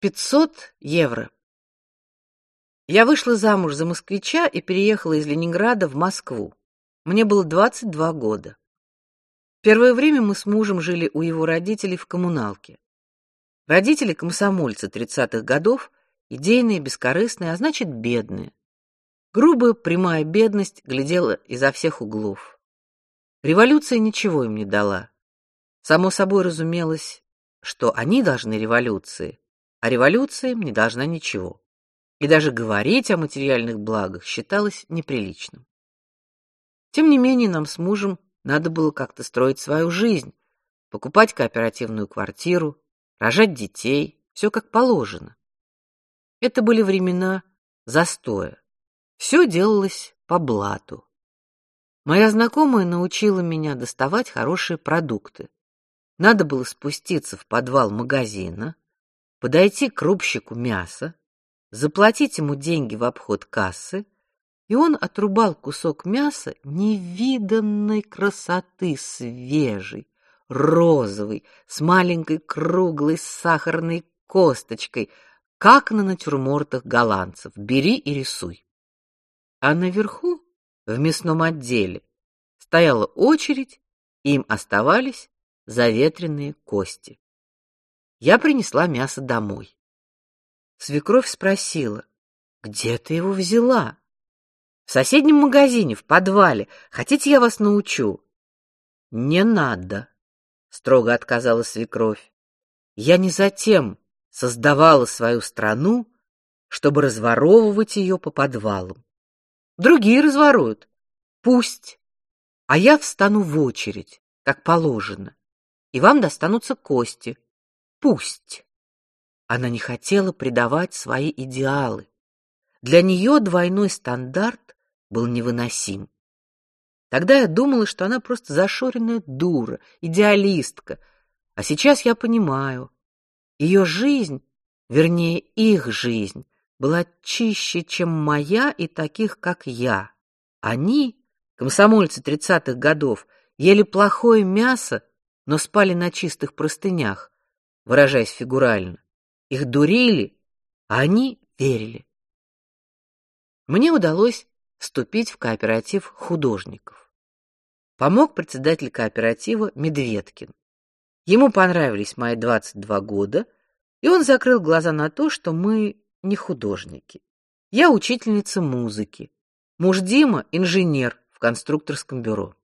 500 евро. Я вышла замуж за москвича и переехала из Ленинграда в Москву. Мне было 22 года. Первое время мы с мужем жили у его родителей в коммуналке. Родители комсомольцы 30-х годов, идейные, бескорыстные, а значит, бедные. Грубая, прямая бедность глядела изо всех углов. Революция ничего им не дала. Само собой разумелось, что они должны революции, а революция им не должна ничего. И даже говорить о материальных благах считалось неприличным. Тем не менее, нам с мужем надо было как-то строить свою жизнь, покупать кооперативную квартиру, рожать детей, все как положено. Это были времена застоя. Все делалось по блату. Моя знакомая научила меня доставать хорошие продукты. Надо было спуститься в подвал магазина, подойти к рубщику мяса, заплатить ему деньги в обход кассы, и он отрубал кусок мяса невиданной красоты, свежий, розовый, с маленькой круглой сахарной косточкой, как на натюрмортах голландцев. Бери и рисуй. А наверху, в мясном отделе, стояла очередь, и им оставались заветренные кости. Я принесла мясо домой. Свекровь спросила: "Где ты его взяла?" "В соседнем магазине, в подвале. Хотите, я вас научу?" "Не надо", строго отказала свекровь. "Я не затем создавала свою страну, чтобы разворовывать ее по подвалам. Другие разворуют. Пусть. А я встану в очередь, как положено, и вам достанутся кости. Пусть. Она не хотела предавать свои идеалы. Для нее двойной стандарт был невыносим. Тогда я думала, что она просто зашоренная дура, идеалистка. А сейчас я понимаю, ее жизнь, вернее, их жизнь, была чище, чем моя и таких, как я. Они, комсомольцы тридцатых годов, ели плохое мясо, но спали на чистых простынях, выражаясь фигурально. Их дурили, а они верили. Мне удалось вступить в кооператив художников. Помог председатель кооператива Медведкин. Ему понравились мои 22 года, и он закрыл глаза на то, что мы не художники. Я учительница музыки. Муж Дима инженер в конструкторском бюро.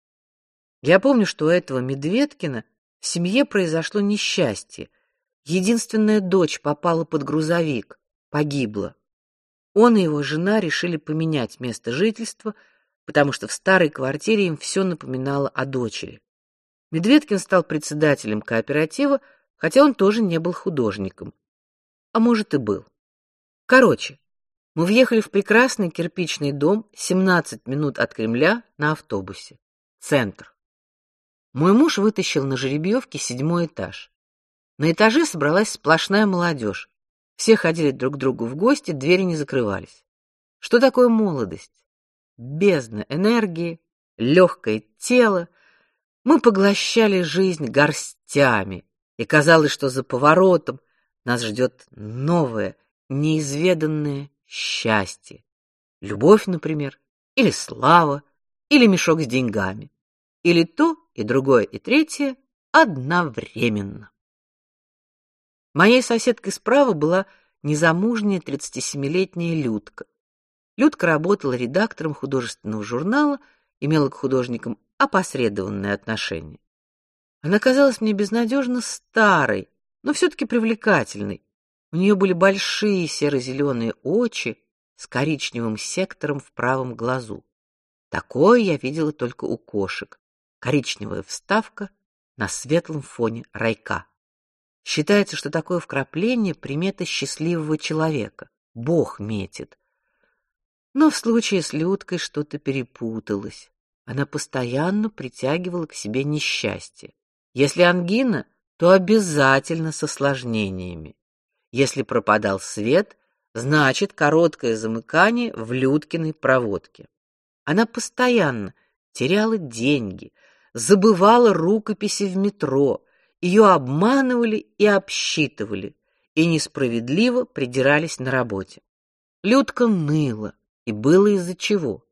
Я помню, что у этого Медведкина в семье произошло несчастье, Единственная дочь попала под грузовик, погибла. Он и его жена решили поменять место жительства, потому что в старой квартире им все напоминало о дочери. Медведкин стал председателем кооператива, хотя он тоже не был художником. А может и был. Короче, мы въехали в прекрасный кирпичный дом 17 минут от Кремля на автобусе. Центр. Мой муж вытащил на жеребьевке седьмой этаж. На этаже собралась сплошная молодежь. Все ходили друг к другу в гости, двери не закрывались. Что такое молодость? Бездна энергии, легкое тело. Мы поглощали жизнь горстями, и казалось, что за поворотом нас ждет новое, неизведанное счастье. Любовь, например, или слава, или мешок с деньгами, или то и другое и третье одновременно. Моей соседкой справа была незамужняя 37-летняя Людка. Людка работала редактором художественного журнала, имела к художникам опосредованное отношение. Она казалась мне безнадежно старой, но все таки привлекательной. У нее были большие серо-зеленые очи с коричневым сектором в правом глазу. Такое я видела только у кошек. Коричневая вставка на светлом фоне райка. Считается, что такое вкрапление примета счастливого человека. Бог метит. Но в случае с Людкой что-то перепуталось. Она постоянно притягивала к себе несчастье. Если ангина, то обязательно с осложнениями. Если пропадал свет, значит короткое замыкание в Людкиной проводке. Она постоянно теряла деньги, забывала рукописи в метро, ее обманывали и обсчитывали, и несправедливо придирались на работе. Людка ныла, и было из-за чего.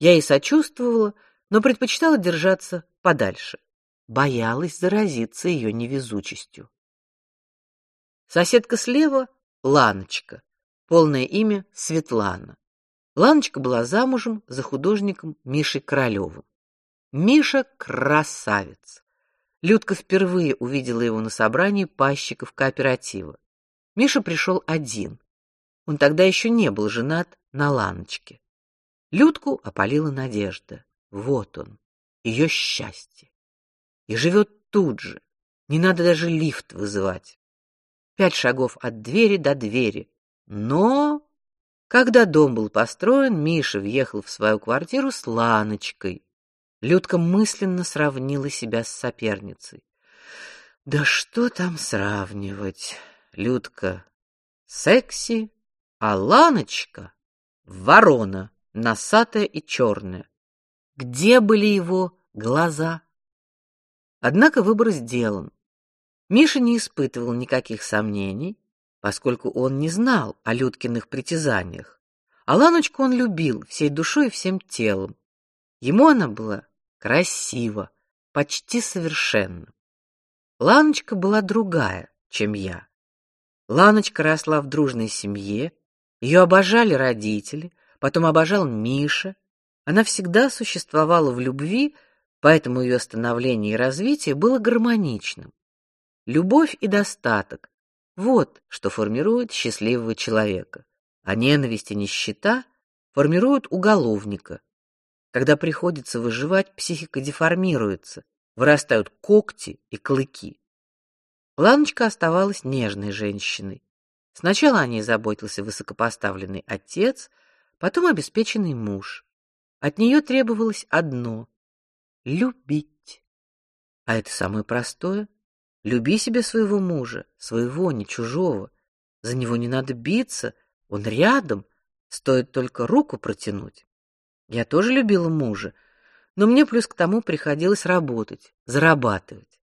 Я ей сочувствовала, но предпочитала держаться подальше. Боялась заразиться ее невезучестью. Соседка слева Ланочка, полное имя Светлана. Ланочка была замужем за художником Мишей Королевым. Миша красавец. Людка впервые увидела его на собрании пащиков кооператива. Миша пришел один. Он тогда еще не был женат на Ланочке. Людку опалила надежда. Вот он, ее счастье. И живет тут же. Не надо даже лифт вызывать. Пять шагов от двери до двери. Но когда дом был построен, Миша въехал в свою квартиру с Ланочкой. Людка мысленно сравнила себя с соперницей. Да что там сравнивать? Людка секси, а Ланочка ворона, носатая и черная. Где были его глаза? Однако выбор сделан. Миша не испытывал никаких сомнений, поскольку он не знал о Людкиных притязаниях. А Ланочку он любил всей душой и всем телом. Ему она была красива, почти совершенна. Ланочка была другая, чем я. Ланочка росла в дружной семье, ее обожали родители, потом обожал Миша. Она всегда существовала в любви, поэтому ее становление и развитие было гармоничным. Любовь и достаток вот что формирует счастливого человека. А ненависть и нищета формируют уголовника. Когда приходится выживать, психика деформируется, вырастают когти и клыки. Ланочка оставалась нежной женщиной. Сначала о ней заботился высокопоставленный отец, потом обеспеченный муж. От нее требовалось одно любить. А это самое простое. Люби себе своего мужа, своего, не чужого. За него не надо биться, он рядом, стоит только руку протянуть. Я тоже любила мужа, но мне плюс к тому приходилось работать, зарабатывать.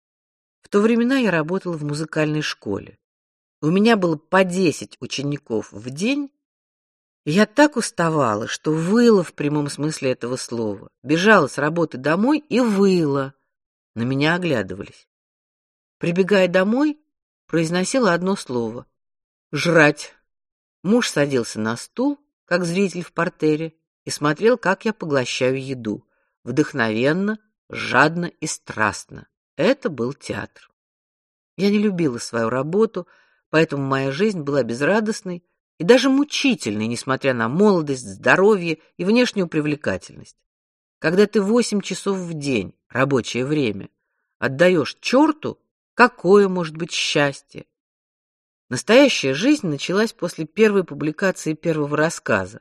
В то времена я работала в музыкальной школе. У меня было по десять учеников в день, я так уставала, что выла в прямом смысле этого слова. Бежала с работы домой и выла. На меня оглядывались. Прибегая домой, произносила одно слово: жрать. Муж садился на стул, как зритель в портере, и смотрел, как я поглощаю еду, вдохновенно, жадно и страстно. Это был театр. Я не любила свою работу, поэтому моя жизнь была безрадостной и даже мучительной, несмотря на молодость, здоровье и внешнюю привлекательность. Когда ты восемь часов в день, рабочее время, отдаешь черту, Какое может быть счастье? Настоящая жизнь началась после первой публикации первого рассказа.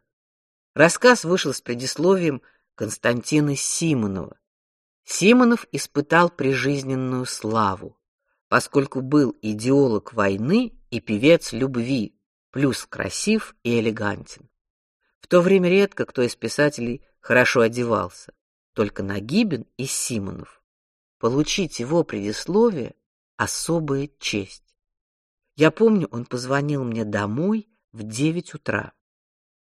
Рассказ вышел с предисловием Константина Симонова. Симонов испытал прижизненную славу, поскольку был идеолог войны и певец любви, плюс красив и элегантен. В то время редко кто из писателей хорошо одевался, только Нагибин и Симонов. Получить его предисловие особая честь. Я помню, он позвонил мне домой в девять утра.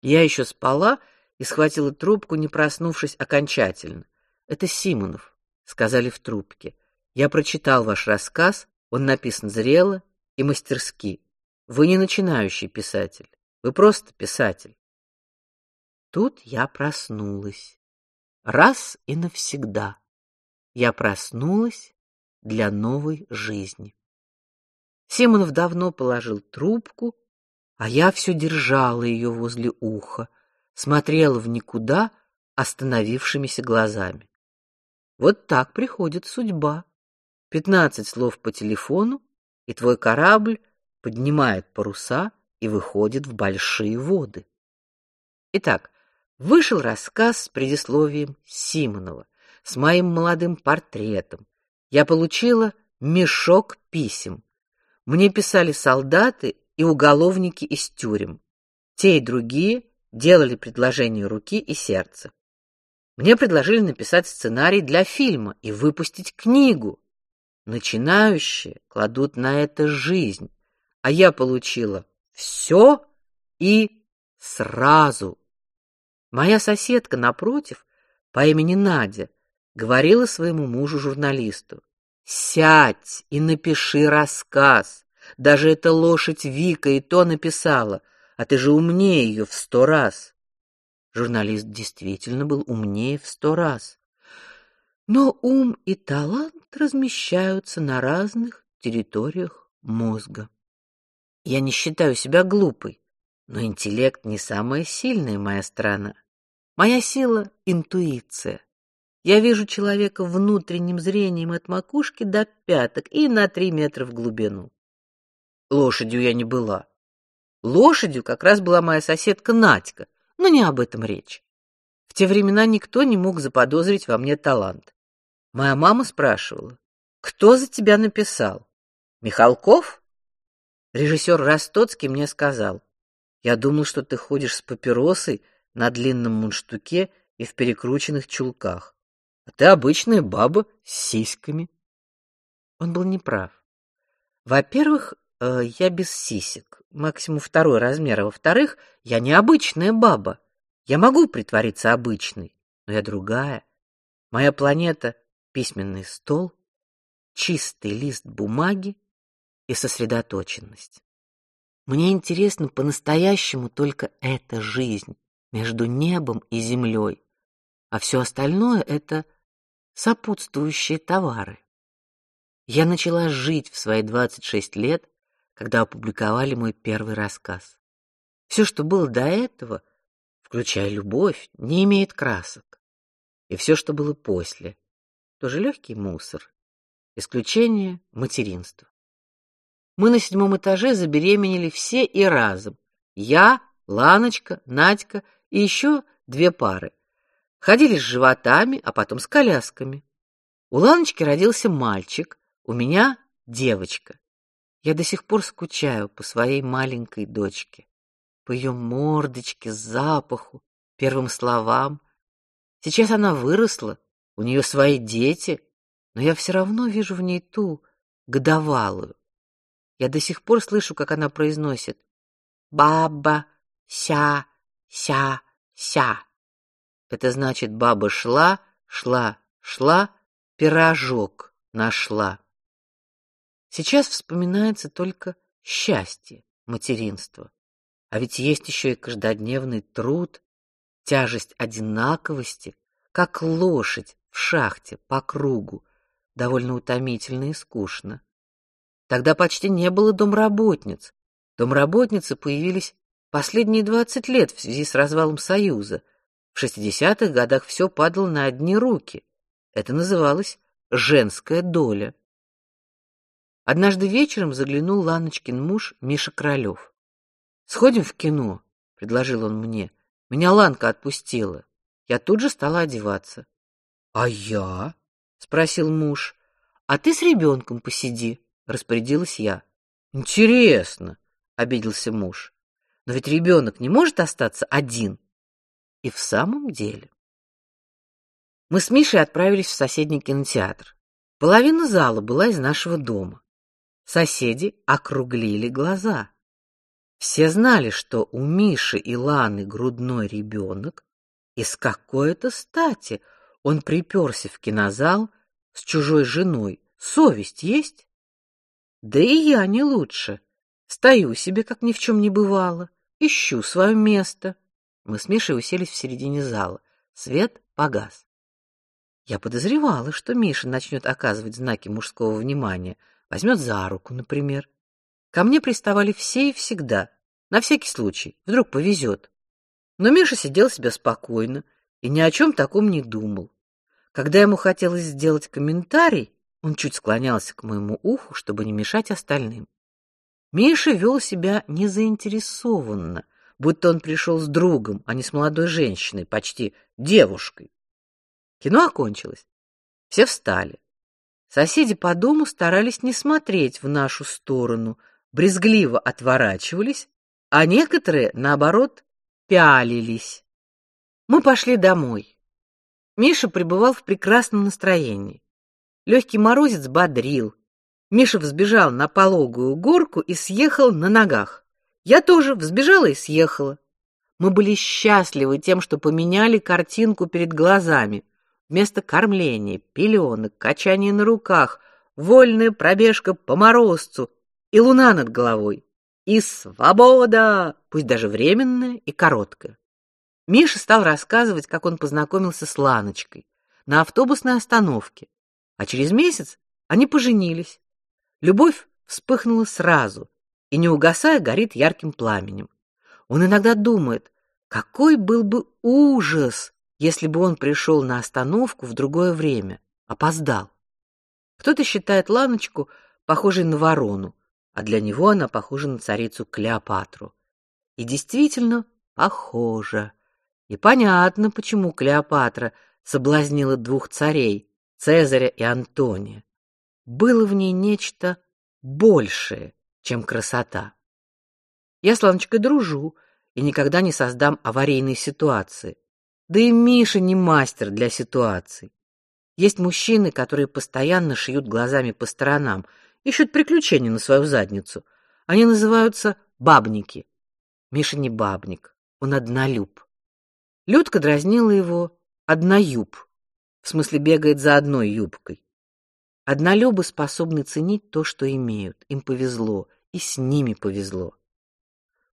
Я еще спала и схватила трубку, не проснувшись окончательно. Это Симонов, сказали в трубке. Я прочитал ваш рассказ, он написан зрело и мастерски. Вы не начинающий писатель, вы просто писатель. Тут я проснулась. Раз и навсегда. Я проснулась для новой жизни. Симонов давно положил трубку, а я все держала ее возле уха, смотрела в никуда остановившимися глазами. Вот так приходит судьба. Пятнадцать слов по телефону, и твой корабль поднимает паруса и выходит в большие воды. Итак, вышел рассказ с предисловием Симонова, с моим молодым портретом, я получила мешок писем. Мне писали солдаты и уголовники из тюрем. Те и другие делали предложение руки и сердца. Мне предложили написать сценарий для фильма и выпустить книгу. Начинающие кладут на это жизнь, а я получила все и сразу. Моя соседка напротив, по имени Надя, говорила своему мужу-журналисту: "Сядь и напиши рассказ. Даже эта лошадь Вика и то написала, а ты же умнее ее в сто раз". Журналист действительно был умнее в сто раз. Но ум и талант размещаются на разных территориях мозга. Я не считаю себя глупой, но интеллект не самая сильная моя сторона. Моя сила интуиция. Я вижу человека внутренним зрением от макушки до пяток и на три метра в глубину. Лошадью я не была. Лошадью как раз была моя соседка Надька, но не об этом речь. В те времена никто не мог заподозрить во мне талант. Моя мама спрашивала: "Кто за тебя написал? Михалков?" Режиссер Ростоцкий мне сказал: "Я думал, что ты ходишь с папиросой на длинном мундштуке и в перекрученных чулках, а ты обычная баба с сиськами". Он был неправ. Во-первых, э, я без сисек, максимум второй размер, а во-вторых, я не обычная баба. Я могу притвориться обычной, но я другая. Моя планета письменный стол, чистый лист бумаги и сосредоточенность. Мне интересно по-настоящему только эта жизнь между небом и землей, а все остальное это сопутствующие товары. Я начала жить в свои 26 лет, когда опубликовали мой первый рассказ. Все, что было до этого, включая любовь, не имеет красок. И все, что было после, тоже легкий мусор. Исключение материнство. Мы на седьмом этаже забеременели все и разом. Я, Ланочка, Надька и еще две пары. Ходили с животами, а потом с колясками. У Ланочки родился мальчик, у меня девочка. Я до сих пор скучаю по своей маленькой дочке, по ее мордочке, запаху, первым словам. Сейчас она выросла, у нее свои дети, но я все равно вижу в ней ту годовалую. Я до сих пор слышу, как она произносит: "Баба, ся, ся, ся". Это значит, баба шла, шла, шла, пирожок нашла. Сейчас вспоминается только счастье материнства. А ведь есть еще и каждодневный труд, тяжесть одинаковости, как лошадь в шахте по кругу, довольно утомительно и скучно. Тогда почти не было домработниц. Домработницы появились последние двадцать лет в связи с развалом Союза. В шестидесятых годах все падало на одни руки. Это называлось женская доля. Однажды вечером заглянул Ланочкин муж Миша Королёв. Сходим в кино, предложил он мне. Меня Ланка отпустила. Я тут же стала одеваться. А я? спросил муж. А ты с ребенком посиди, распорядилась я. Интересно, обиделся муж. Но ведь ребенок не может остаться один. И в самом деле. Мы с Мишей отправились в соседний кинотеатр. Половина зала была из нашего дома. Соседи округлили глаза. Все знали, что у Миши и Ланы грудной ребенок, и с какой-то стати он приперся в кинозал с чужой женой. Совесть есть? Да и я не лучше. Стою себе, как ни в чем не бывало, ищу свое место. Мы с Мишей уселись в середине зала. Свет погас. Я подозревала, что Миша начнет оказывать знаки мужского внимания, возьмет за руку, например. Ко мне приставали все и всегда, на всякий случай, вдруг повезет. Но Миша сидел себе спокойно и ни о чем таком не думал. Когда ему хотелось сделать комментарий, он чуть склонялся к моему уху, чтобы не мешать остальным. Миша вел себя незаинтересованно, будто он пришел с другом, а не с молодой женщиной, почти девушкой. Кино окончилось. Все встали. Соседи по дому старались не смотреть в нашу сторону, брезгливо отворачивались, а некоторые, наоборот, пялились. Мы пошли домой. Миша пребывал в прекрасном настроении. Легкий морозец бодрил. Миша взбежал на пологую горку и съехал на ногах. Я тоже взбежала и съехала. Мы были счастливы тем, что поменяли картинку перед глазами. Вместо кормления, пеленок, качания на руках, вольная пробежка по морозцу и луна над головой. И свобода, пусть даже временная и короткая. Миша стал рассказывать, как он познакомился с Ланочкой на автобусной остановке, а через месяц они поженились. Любовь вспыхнула сразу и не угасая горит ярким пламенем. Он иногда думает, какой был бы ужас, если бы он пришел на остановку в другое время, опоздал. Кто-то считает Ланочку похожей на ворону, а для него она похожа на царицу Клеопатру. И действительно похожа. И понятно, почему Клеопатра соблазнила двух царей, Цезаря и Антония. Было в ней нечто большее, чем красота. Я с Ланочкой дружу и никогда не создам аварийной ситуации. Да и Миша не мастер для ситуаций. Есть мужчины, которые постоянно шьют глазами по сторонам, ищут приключений на свою задницу. Они называются бабники. Миша не бабник, он однолюб. Людка дразнила его одноюб. В смысле бегает за одной юбкой. Однолюбы способны ценить то, что имеют. Им повезло, и с ними повезло.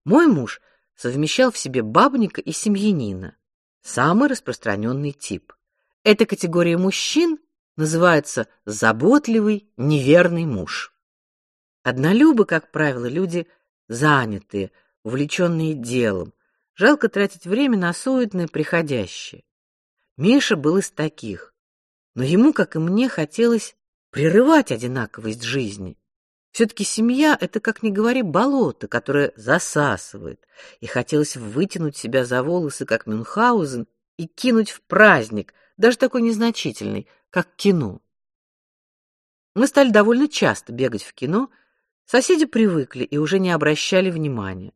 Мой муж совмещал в себе бабника и семьянина. Самый распространенный тип. Эта категория мужчин называется заботливый, неверный муж. Однолюбы, как правило, люди занятые, увлеченные делом. Жалко тратить время на суетное приходящее. Миша был из таких. Но ему, как и мне, хотелось прерывать одинаковость жизни. Все-таки семья — это, как ни говори, болото, которое засасывает, и хотелось вытянуть себя за волосы, как Мюнхгаузен, и кинуть в праздник, даже такой незначительный, как кино. Мы стали довольно часто бегать в кино, соседи привыкли и уже не обращали внимания.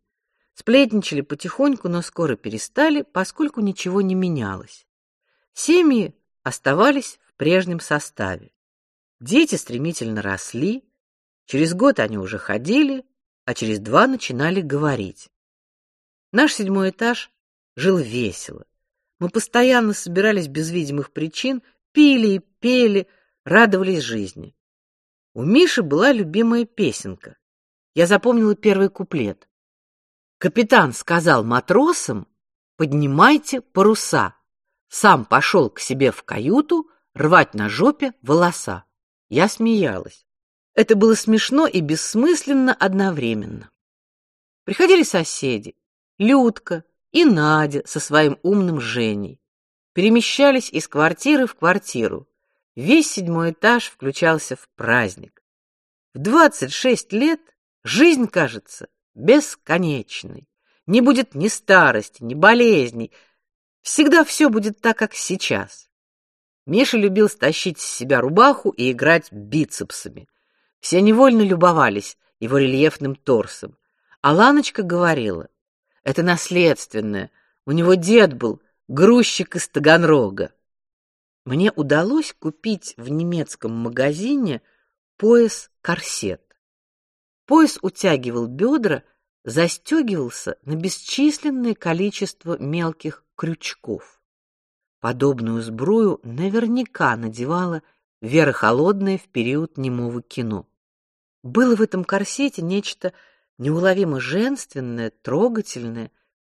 Сплетничали потихоньку, но скоро перестали, поскольку ничего не менялось. Семьи оставались в прежнем составе. Дети стремительно росли, Через год они уже ходили, а через два начинали говорить. Наш седьмой этаж жил весело. Мы постоянно собирались без видимых причин, пили и пели, радовались жизни. У Миши была любимая песенка. Я запомнила первый куплет. Капитан сказал матросам: "Поднимайте паруса". Сам пошел к себе в каюту рвать на жопе волоса. Я смеялась. Это было смешно и бессмысленно одновременно. Приходили соседи, Людка и Надя со своим умным Женей. Перемещались из квартиры в квартиру. Весь седьмой этаж включался в праздник. В двадцать шесть лет жизнь кажется бесконечной. Не будет ни старости, ни болезней. Всегда все будет так, как сейчас. Миша любил стащить с себя рубаху и играть бицепсами. Все невольно любовались его рельефным торсом. А Ланочка говорила: "Это наследственное. У него дед был грузчик из Таганрога". Мне удалось купить в немецком магазине пояс-корсет. Пояс утягивал бедра, застегивался на бесчисленное количество мелких крючков. Подобную сбрую наверняка надевала Вера Холодная в период немого кино. Было в этом корсете нечто неуловимо женственное, трогательное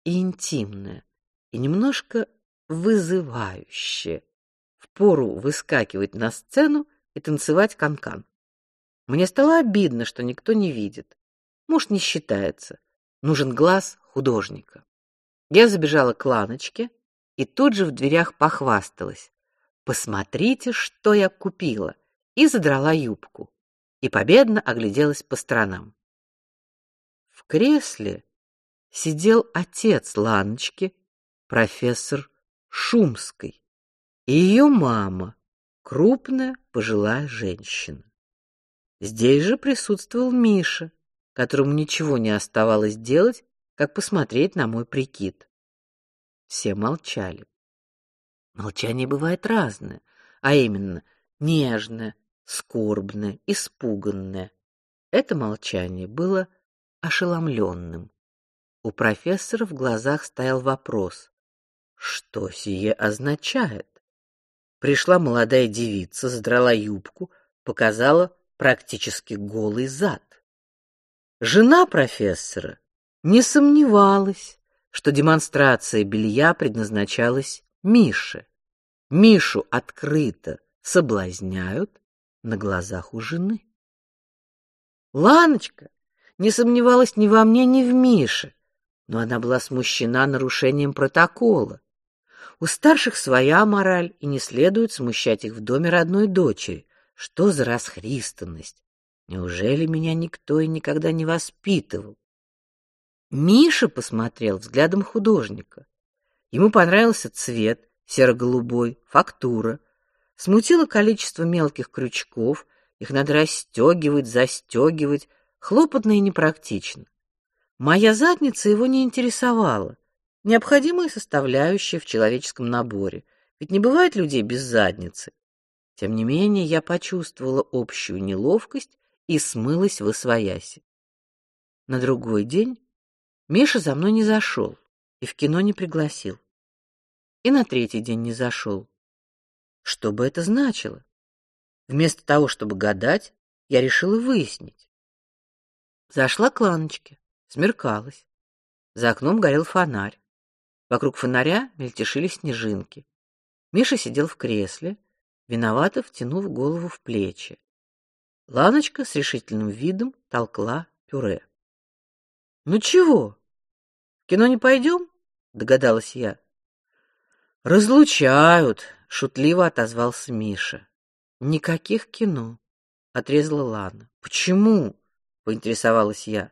и интимное, и немножко вызывающее. Впору выскакивать на сцену и танцевать канкан. Мне стало обидно, что никто не видит. Может, не считается. Нужен глаз художника. Я забежала к Ланочке и тут же в дверях похвасталась. Посмотрите, что я купила, и задрала юбку и победно огляделась по сторонам. В кресле сидел отец Ланочки, профессор Шумской, и ее мама, крупная пожилая женщина. Здесь же присутствовал Миша, которому ничего не оставалось делать, как посмотреть на мой прикид. Все молчали. Молчание бывает разное, а именно нежное, скорбное, испуганное. Это молчание было ошеломленным. У профессора в глазах стоял вопрос: что сие означает? Пришла молодая девица, задрала юбку, показала практически голый зад. Жена профессора не сомневалась, что демонстрация белья предназначалась Мише. Мишу открыто соблазняют на глазах у жены. Ланочка не сомневалась ни во мне, ни в Мише, но она была смущена нарушением протокола. У старших своя мораль, и не следует смущать их в доме родной дочери. Что за расхристанность? Неужели меня никто и никогда не воспитывал? Миша посмотрел взглядом художника. Ему понравился цвет серо-голубой, фактура. Смутило количество мелких крючков, их надо расстегивать, застегивать, хлопотно и непрактично. Моя задница его не интересовала. Необходимая составляющая в человеческом наборе. Ведь не бывает людей без задницы. Тем не менее, я почувствовала общую неловкость и смылась в освояси. На другой день Миша за мной не зашел и в кино не пригласил. И на третий день не зашел. Что бы это значило? Вместо того, чтобы гадать, я решила выяснить. Зашла к Ланочке, смеркалось. За окном горел фонарь. Вокруг фонаря мельтешили снежинки. Миша сидел в кресле, виновато втянув голову в плечи. Ланочка с решительным видом толкла пюре. Ну чего? В кино не пойдем? Догадалась я. Разлучают, шутливо отозвался Миша. Никаких кино, отрезала Лана. Почему? поинтересовалась я.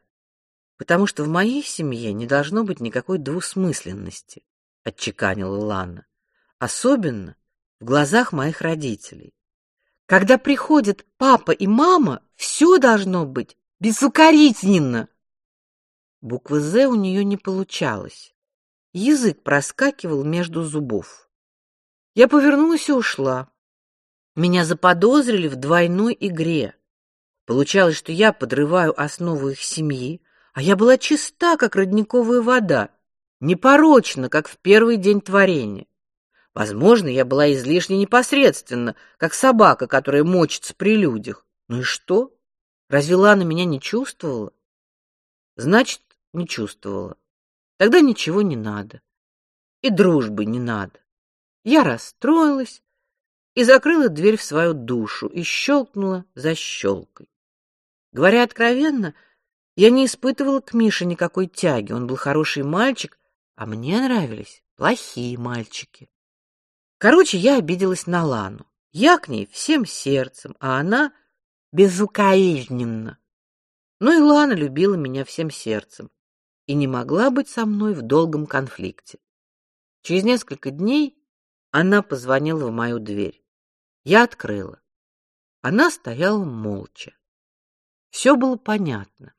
Потому что в моей семье не должно быть никакой двусмысленности, отчеканила Лана. Особенно в глазах моих родителей. Когда приходят папа и мама, все должно быть безукоризненно. Буквы «З» у нее не получалось. Язык проскакивал между зубов. Я повернулась и ушла. Меня заподозрили в двойной игре. Получалось, что я подрываю основу их семьи, а я была чиста, как родниковая вода, непорочна, как в первый день творения. Возможно, я была излишне непосредственна, как собака, которая мочится при людях. Ну и что? Разве Лана меня не чувствовала? Значит, не чувствовала. Тогда ничего не надо. И дружбы не надо. Я расстроилась и закрыла дверь в свою душу и щелкнула защелкой. Говоря откровенно, я не испытывала к Мише никакой тяги. Он был хороший мальчик, а мне нравились плохие мальчики. Короче, я обиделась на Лану. Я к ней всем сердцем, а она безукоризненно. Но и Лана любила меня всем сердцем и не могла быть со мной в долгом конфликте. Через несколько дней она позвонила в мою дверь. Я открыла. Она стояла молча. Все было понятно.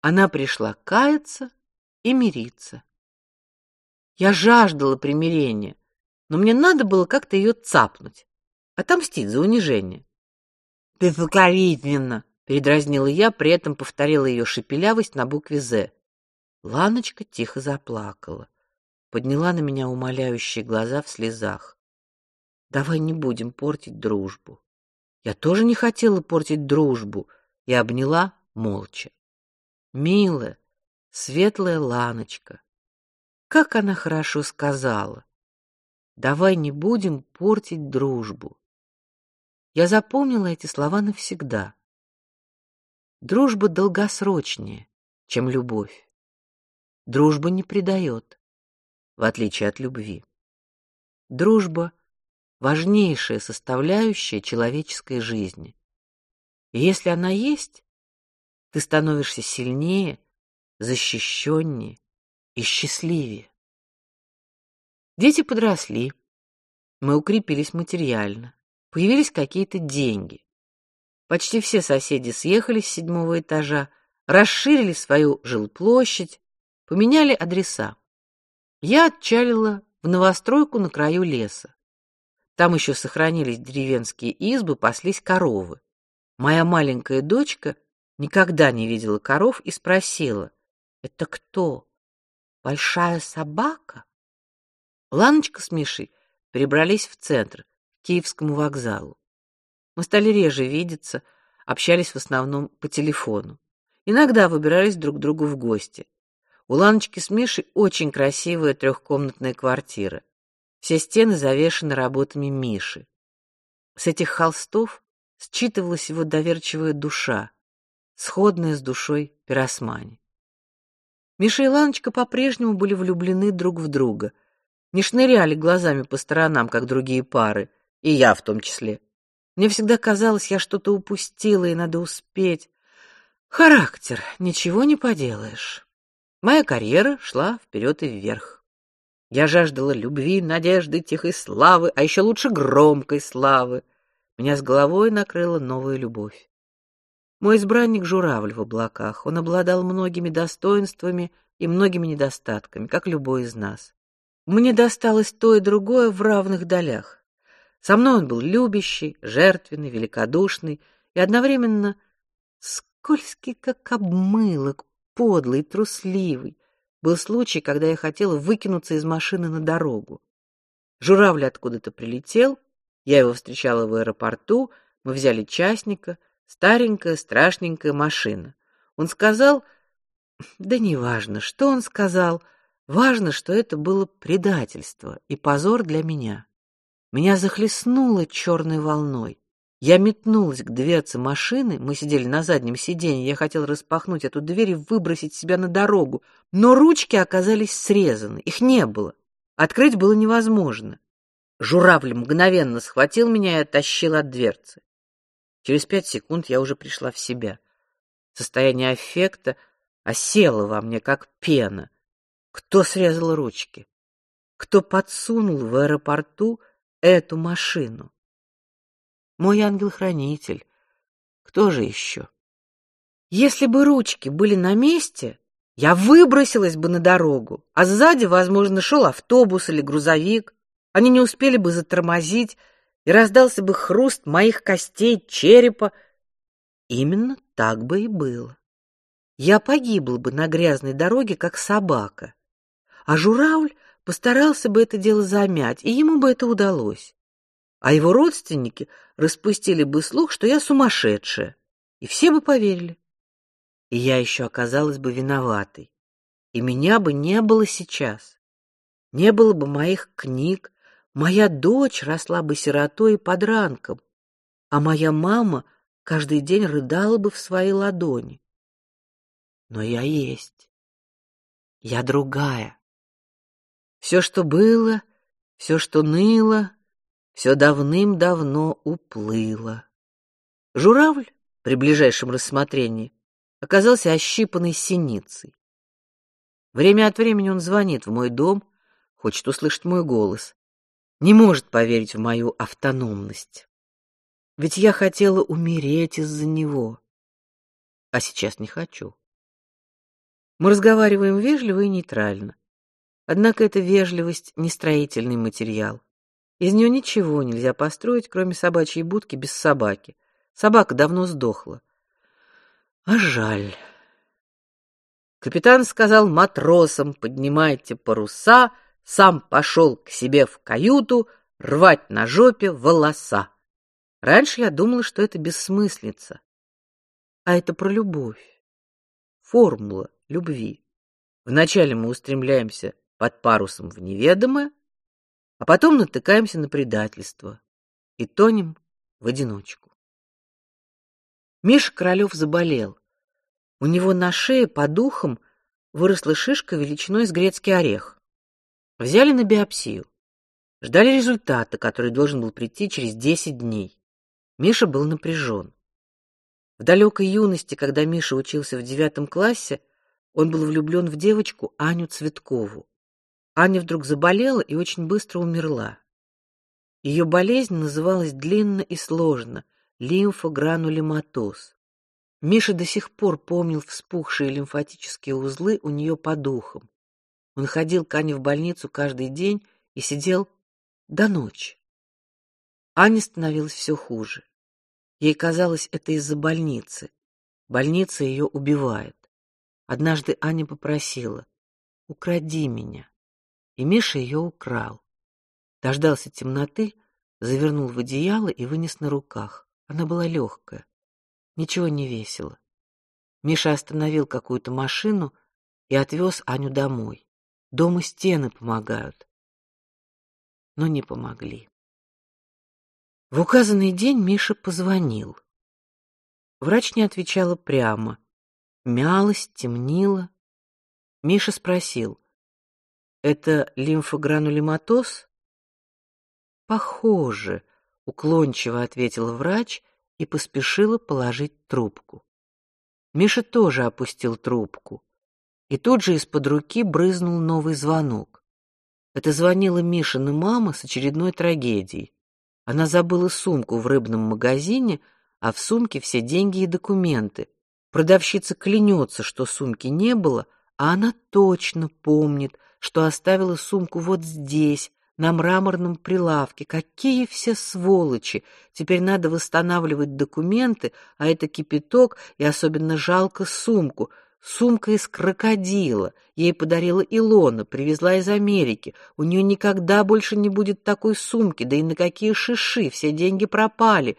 Она пришла каяться и мириться. Я жаждала примирения, но мне надо было как-то ее цапнуть, отомстить за унижение. Безукоризненно, передразнила я, при этом повторила ее шепелявость на букве «З». Ланочка тихо заплакала, подняла на меня умоляющие глаза в слезах. Давай не будем портить дружбу. Я тоже не хотела портить дружбу и обняла молча. Милая, светлая Ланочка. Как она хорошо сказала. Давай не будем портить дружбу. Я запомнила эти слова навсегда. Дружба долгосрочнее, чем любовь. Дружба не предает, в отличие от любви. Дружба важнейшая составляющая человеческой жизни. И если она есть, ты становишься сильнее, защищеннее и счастливее. Дети подросли. Мы укрепились материально. Появились какие-то деньги. Почти все соседи съехали с седьмого этажа, расширили свою жилплощадь, Поменяли адреса. Я отчалила в новостройку на краю леса. Там еще сохранились деревенские избы, паслись коровы. Моя маленькая дочка никогда не видела коров и спросила: "Это кто? Большая собака?" Ланочка с Мишей перебрались в центр, к Киевскому вокзалу. Мы стали реже видеться, общались в основном по телефону. Иногда выбирались друг к другу в гости. У Ланочки с Мишей очень красивая трехкомнатная квартира. Все стены завешаны работами Миши. С этих холстов считывалась его доверчивая душа, сходная с душой Пиросмани. Миша и Ланочка по-прежнему были влюблены друг в друга, не шныряли глазами по сторонам, как другие пары, и я в том числе. Мне всегда казалось, я что-то упустила и надо успеть. Характер, ничего не поделаешь. Моя карьера шла вперед и вверх. Я жаждала любви, надежды, тихой славы, а еще лучше громкой славы. Меня с головой накрыла новая любовь. Мой избранник журавль в облаках. Он обладал многими достоинствами и многими недостатками, как любой из нас. Мне досталось то и другое в равных долях. Со мной он был любящий, жертвенный, великодушный и одновременно скользкий, как обмылок, подлый, трусливый. Был случай, когда я хотела выкинуться из машины на дорогу. Журавль откуда-то прилетел, я его встречала в аэропорту, мы взяли частника, старенькая, страшненькая машина. Он сказал, да неважно, что он сказал, важно, что это было предательство и позор для меня. Меня захлестнуло черной волной. Я метнулась к дверце машины, мы сидели на заднем сиденье, я хотел распахнуть эту дверь и выбросить себя на дорогу, но ручки оказались срезаны, их не было. Открыть было невозможно. Журавль мгновенно схватил меня и оттащил от дверцы. Через пять секунд я уже пришла в себя. Состояние аффекта осело во мне, как пена. Кто срезал ручки? Кто подсунул в аэропорту эту машину. Мой ангел-хранитель. Кто же еще? Если бы ручки были на месте, я выбросилась бы на дорогу, а сзади, возможно, шел автобус или грузовик. Они не успели бы затормозить, и раздался бы хруст моих костей, черепа. Именно так бы и было. Я погибла бы на грязной дороге, как собака, а журавль постарался бы это дело замять, и ему бы это удалось. А его родственники распустили бы слух, что я сумасшедшая, и все бы поверили. И я еще оказалась бы виноватой. И меня бы не было сейчас. Не было бы моих книг, моя дочь росла бы сиротой и подранком, а моя мама каждый день рыдала бы в своей ладони. Но я есть. Я другая. Все, что было, все, что ныло, все давным-давно уплыло. Журавль при ближайшем рассмотрении оказался ощипанной синицей. Время от времени он звонит в мой дом, хочет услышать мой голос, не может поверить в мою автономность. Ведь я хотела умереть из-за него, а сейчас не хочу. Мы разговариваем вежливо и нейтрально. Однако эта вежливость не строительный материал. Из нее ничего нельзя построить, кроме собачьей будки без собаки. Собака давно сдохла. А жаль. Капитан сказал матросам: "Поднимайте паруса", сам пошел к себе в каюту рвать на жопе волоса. Раньше я думала, что это бессмыслица. А это про любовь. Формула любви. Вначале мы устремляемся под парусом в неведомое, а потом натыкаемся на предательство и тонем в одиночку. Миша Королёв заболел. У него на шее под ухом выросла шишка величиной с грецкий орех. Взяли на биопсию. Ждали результата, который должен был прийти через 10 дней. Миша был напряжен. В далекой юности, когда Миша учился в девятом классе, он был влюблен в девочку Аню Цветкову. Аня вдруг заболела и очень быстро умерла. Ее болезнь называлась длинно и сложно лимфогранулематоз. Миша до сих пор помнил вспухшие лимфатические узлы у нее под ухом. Он ходил к Ане в больницу каждый день и сидел до ночи. Ане становилось все хуже. Ей казалось, это из-за больницы. Больница ее убивает. Однажды Аня попросила: "Укради меня". И Миша ее украл. Дождался темноты, завернул в одеяло и вынес на руках. Она была легкая, ничего не весила. Миша остановил какую-то машину и отвез Аню домой. Дома стены помогают. Но не помогли. В указанный день Миша позвонил. Врач не отвечала прямо. Мялась, темнила. Миша спросил: "Это лимфогранулематоз?" "Похоже", уклончиво ответила врач и поспешила положить трубку. Миша тоже опустил трубку. И тут же из-под руки брызнул новый звонок. Это звонила Мишина мама с очередной трагедией. Она забыла сумку в рыбном магазине, а в сумке все деньги и документы. Продавщица клянется, что сумки не было, а она точно помнит, что оставила сумку вот здесь, на мраморном прилавке. Какие все сволочи! Теперь надо восстанавливать документы, а это кипяток, и особенно жалко сумку. Сумка из крокодила. Ей подарила Илона, привезла из Америки. У нее никогда больше не будет такой сумки, да и на какие шиши, все деньги пропали.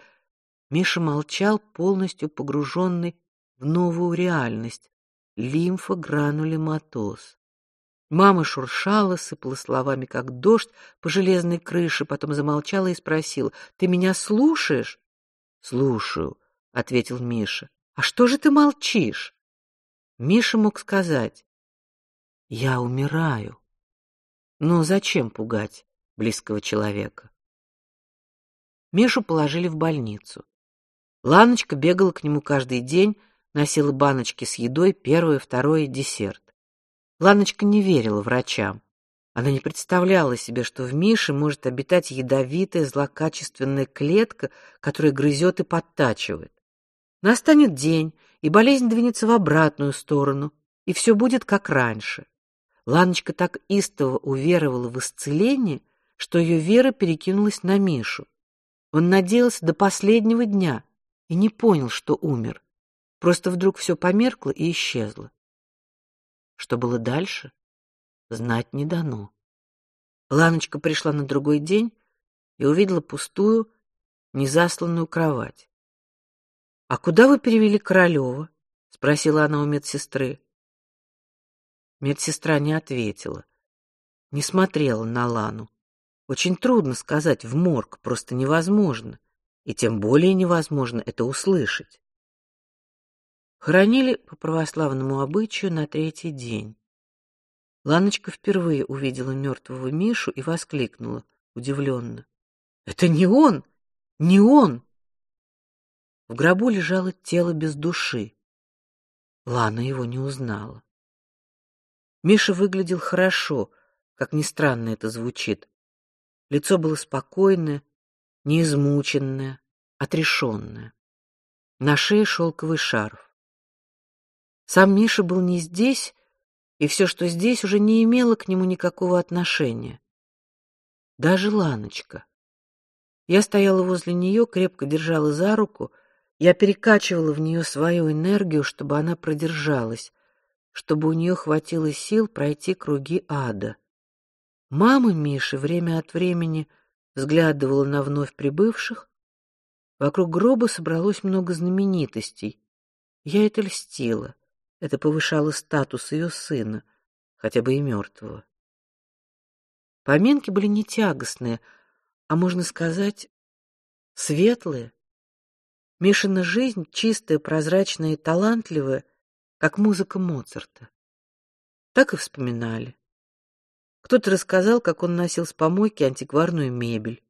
Миша молчал, полностью погруженный в новую реальность. Лимфогранулематоз. Мама шуршала, сыпала словами, как дождь по железной крыше, потом замолчала и спросила: "Ты меня слушаешь?" "Слушаю", ответил Миша. "А что же ты молчишь?" Миша мог сказать: "Я умираю". Но зачем пугать близкого человека? Мишу положили в больницу. Ланочка бегала к нему каждый день, носила баночки с едой, первое, второе десерт. Ланочка не верила врачам. Она не представляла себе, что в Мише может обитать ядовитая злокачественная клетка, которая грызет и подтачивает. Настанет день, и болезнь двинется в обратную сторону, и все будет как раньше. Ланочка так истово уверовала в исцеление, что ее вера перекинулась на Мишу. Он надеялся до последнего дня и не понял, что умер. Просто вдруг все померкло и исчезло. Что было дальше, знать не дано. Ланочка пришла на другой день и увидела пустую, незасланную кровать. А куда вы перевели Королева? спросила она у медсестры. Медсестра не ответила, не смотрела на Лану. Очень трудно сказать в морг, просто невозможно, и тем более невозможно это услышать. Хоронили по православному обычаю на третий день. Ланочка впервые увидела мертвого Мишу и воскликнула удивленно: "Это не он, не он!" В гробу лежало тело без души. Лана его не узнала. Миша выглядел хорошо, как ни странно это звучит. Лицо было спокойное, не измученное, отрешенное. На шее шелковый шарф. Сам Миша был не здесь, и все, что здесь, уже не имело к нему никакого отношения. Даже Ланочка. Я стояла возле нее, крепко держала за руку я перекачивала в нее свою энергию, чтобы она продержалась, чтобы у нее хватило сил пройти круги ада. Мама Миши время от времени взглядывала на вновь прибывших. Вокруг гроба собралось много знаменитостей. Я это льстила. Это повышало статус ее сына, хотя бы и мертвого. Поминки были не тягостные, а можно сказать, светлые. Мишина жизнь чистая, прозрачная и талантливая, как музыка Моцарта. Так и вспоминали. Кто-то рассказал, как он носил с помойки антикварную мебель.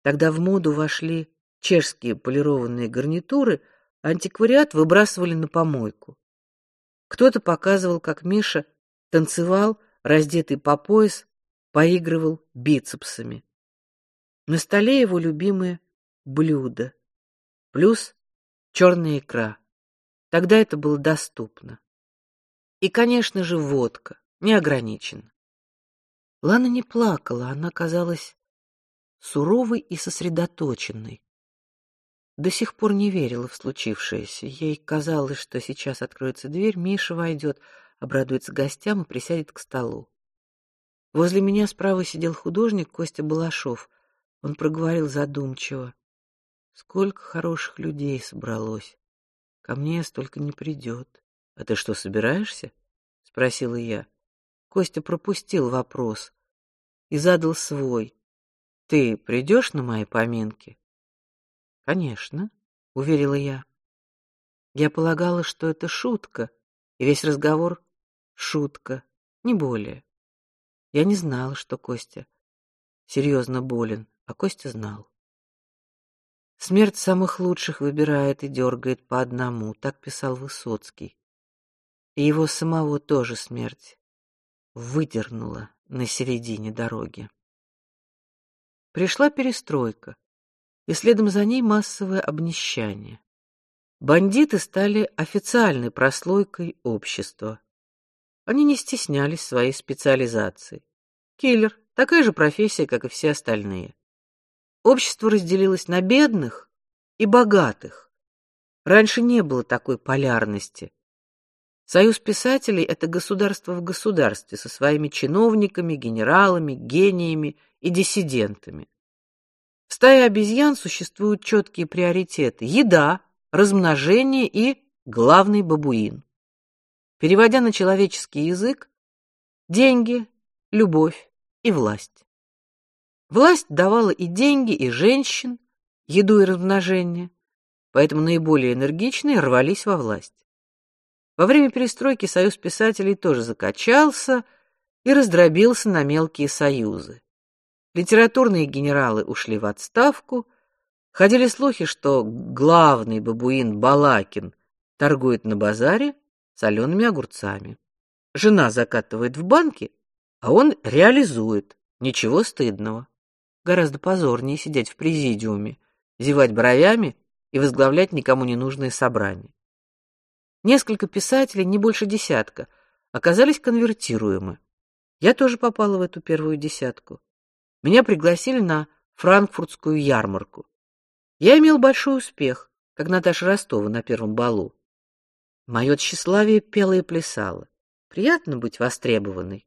Тогда в моду вошли чешские полированные гарнитуры, а антиквариат выбрасывали на помойку. Кто-то показывал, как Миша танцевал, раздетый по пояс, поигрывал бицепсами. На столе его любимые блюда плюс черная икра. Тогда это было доступно. И, конечно же, водка, неограниченно. Лана не плакала, она казалась суровый и сосредоточенный. До сих пор не верила в случившееся. Ей казалось, что сейчас откроется дверь, Миша войдет, обрадуется гостям и присядет к столу. Возле меня справа сидел художник Костя Балашов. Он проговорил задумчиво: "Сколько хороших людей собралось. Ко мне столько не придет. А ты что, собираешься?" спросила я. Костя пропустил вопрос и задал свой. Ты придешь на мои поминки? Конечно, уверила я. Я полагала, что это шутка, и весь разговор шутка, не более. Я не знала, что Костя серьезно болен, а Костя знал. Смерть самых лучших выбирает и дергает по одному, так писал Высоцкий. И его самого тоже смерть выдернула на середине дороги. Пришла перестройка и следом за ней массовое обнищание. Бандиты стали официальной прослойкой общества. Они не стеснялись своей специализации. Киллер такая же профессия, как и все остальные. Общество разделилось на бедных и богатых. Раньше не было такой полярности. Союз писателей это государство в государстве со своими чиновниками, генералами, гениями и диссидентами. В стае обезьян существуют четкие приоритеты: еда, размножение и главный бабуин. Переводя на человеческий язык, деньги, любовь и власть. Власть давала и деньги, и женщин, еду и размножение, поэтому наиболее энергичные рвались во власть. Во время перестройки союз писателей тоже закачался и раздробился на мелкие союзы. Литературные генералы ушли в отставку. Ходили слухи, что главный бабуин Балакин торгует на базаре солеными огурцами. Жена закатывает в банки, а он реализует. Ничего стыдного. Гораздо позорнее сидеть в президиуме, зевать бровями и возглавлять никому не нужные собрания. Несколько писателей, не больше десятка, оказались конвертируемы. Я тоже попала в эту первую десятку. Меня пригласили на франкфуртскую ярмарку. Я имел большой успех, как Наташа Ростова на первом балу. Мое тщеславие пело и плясало. Приятно быть востребованной.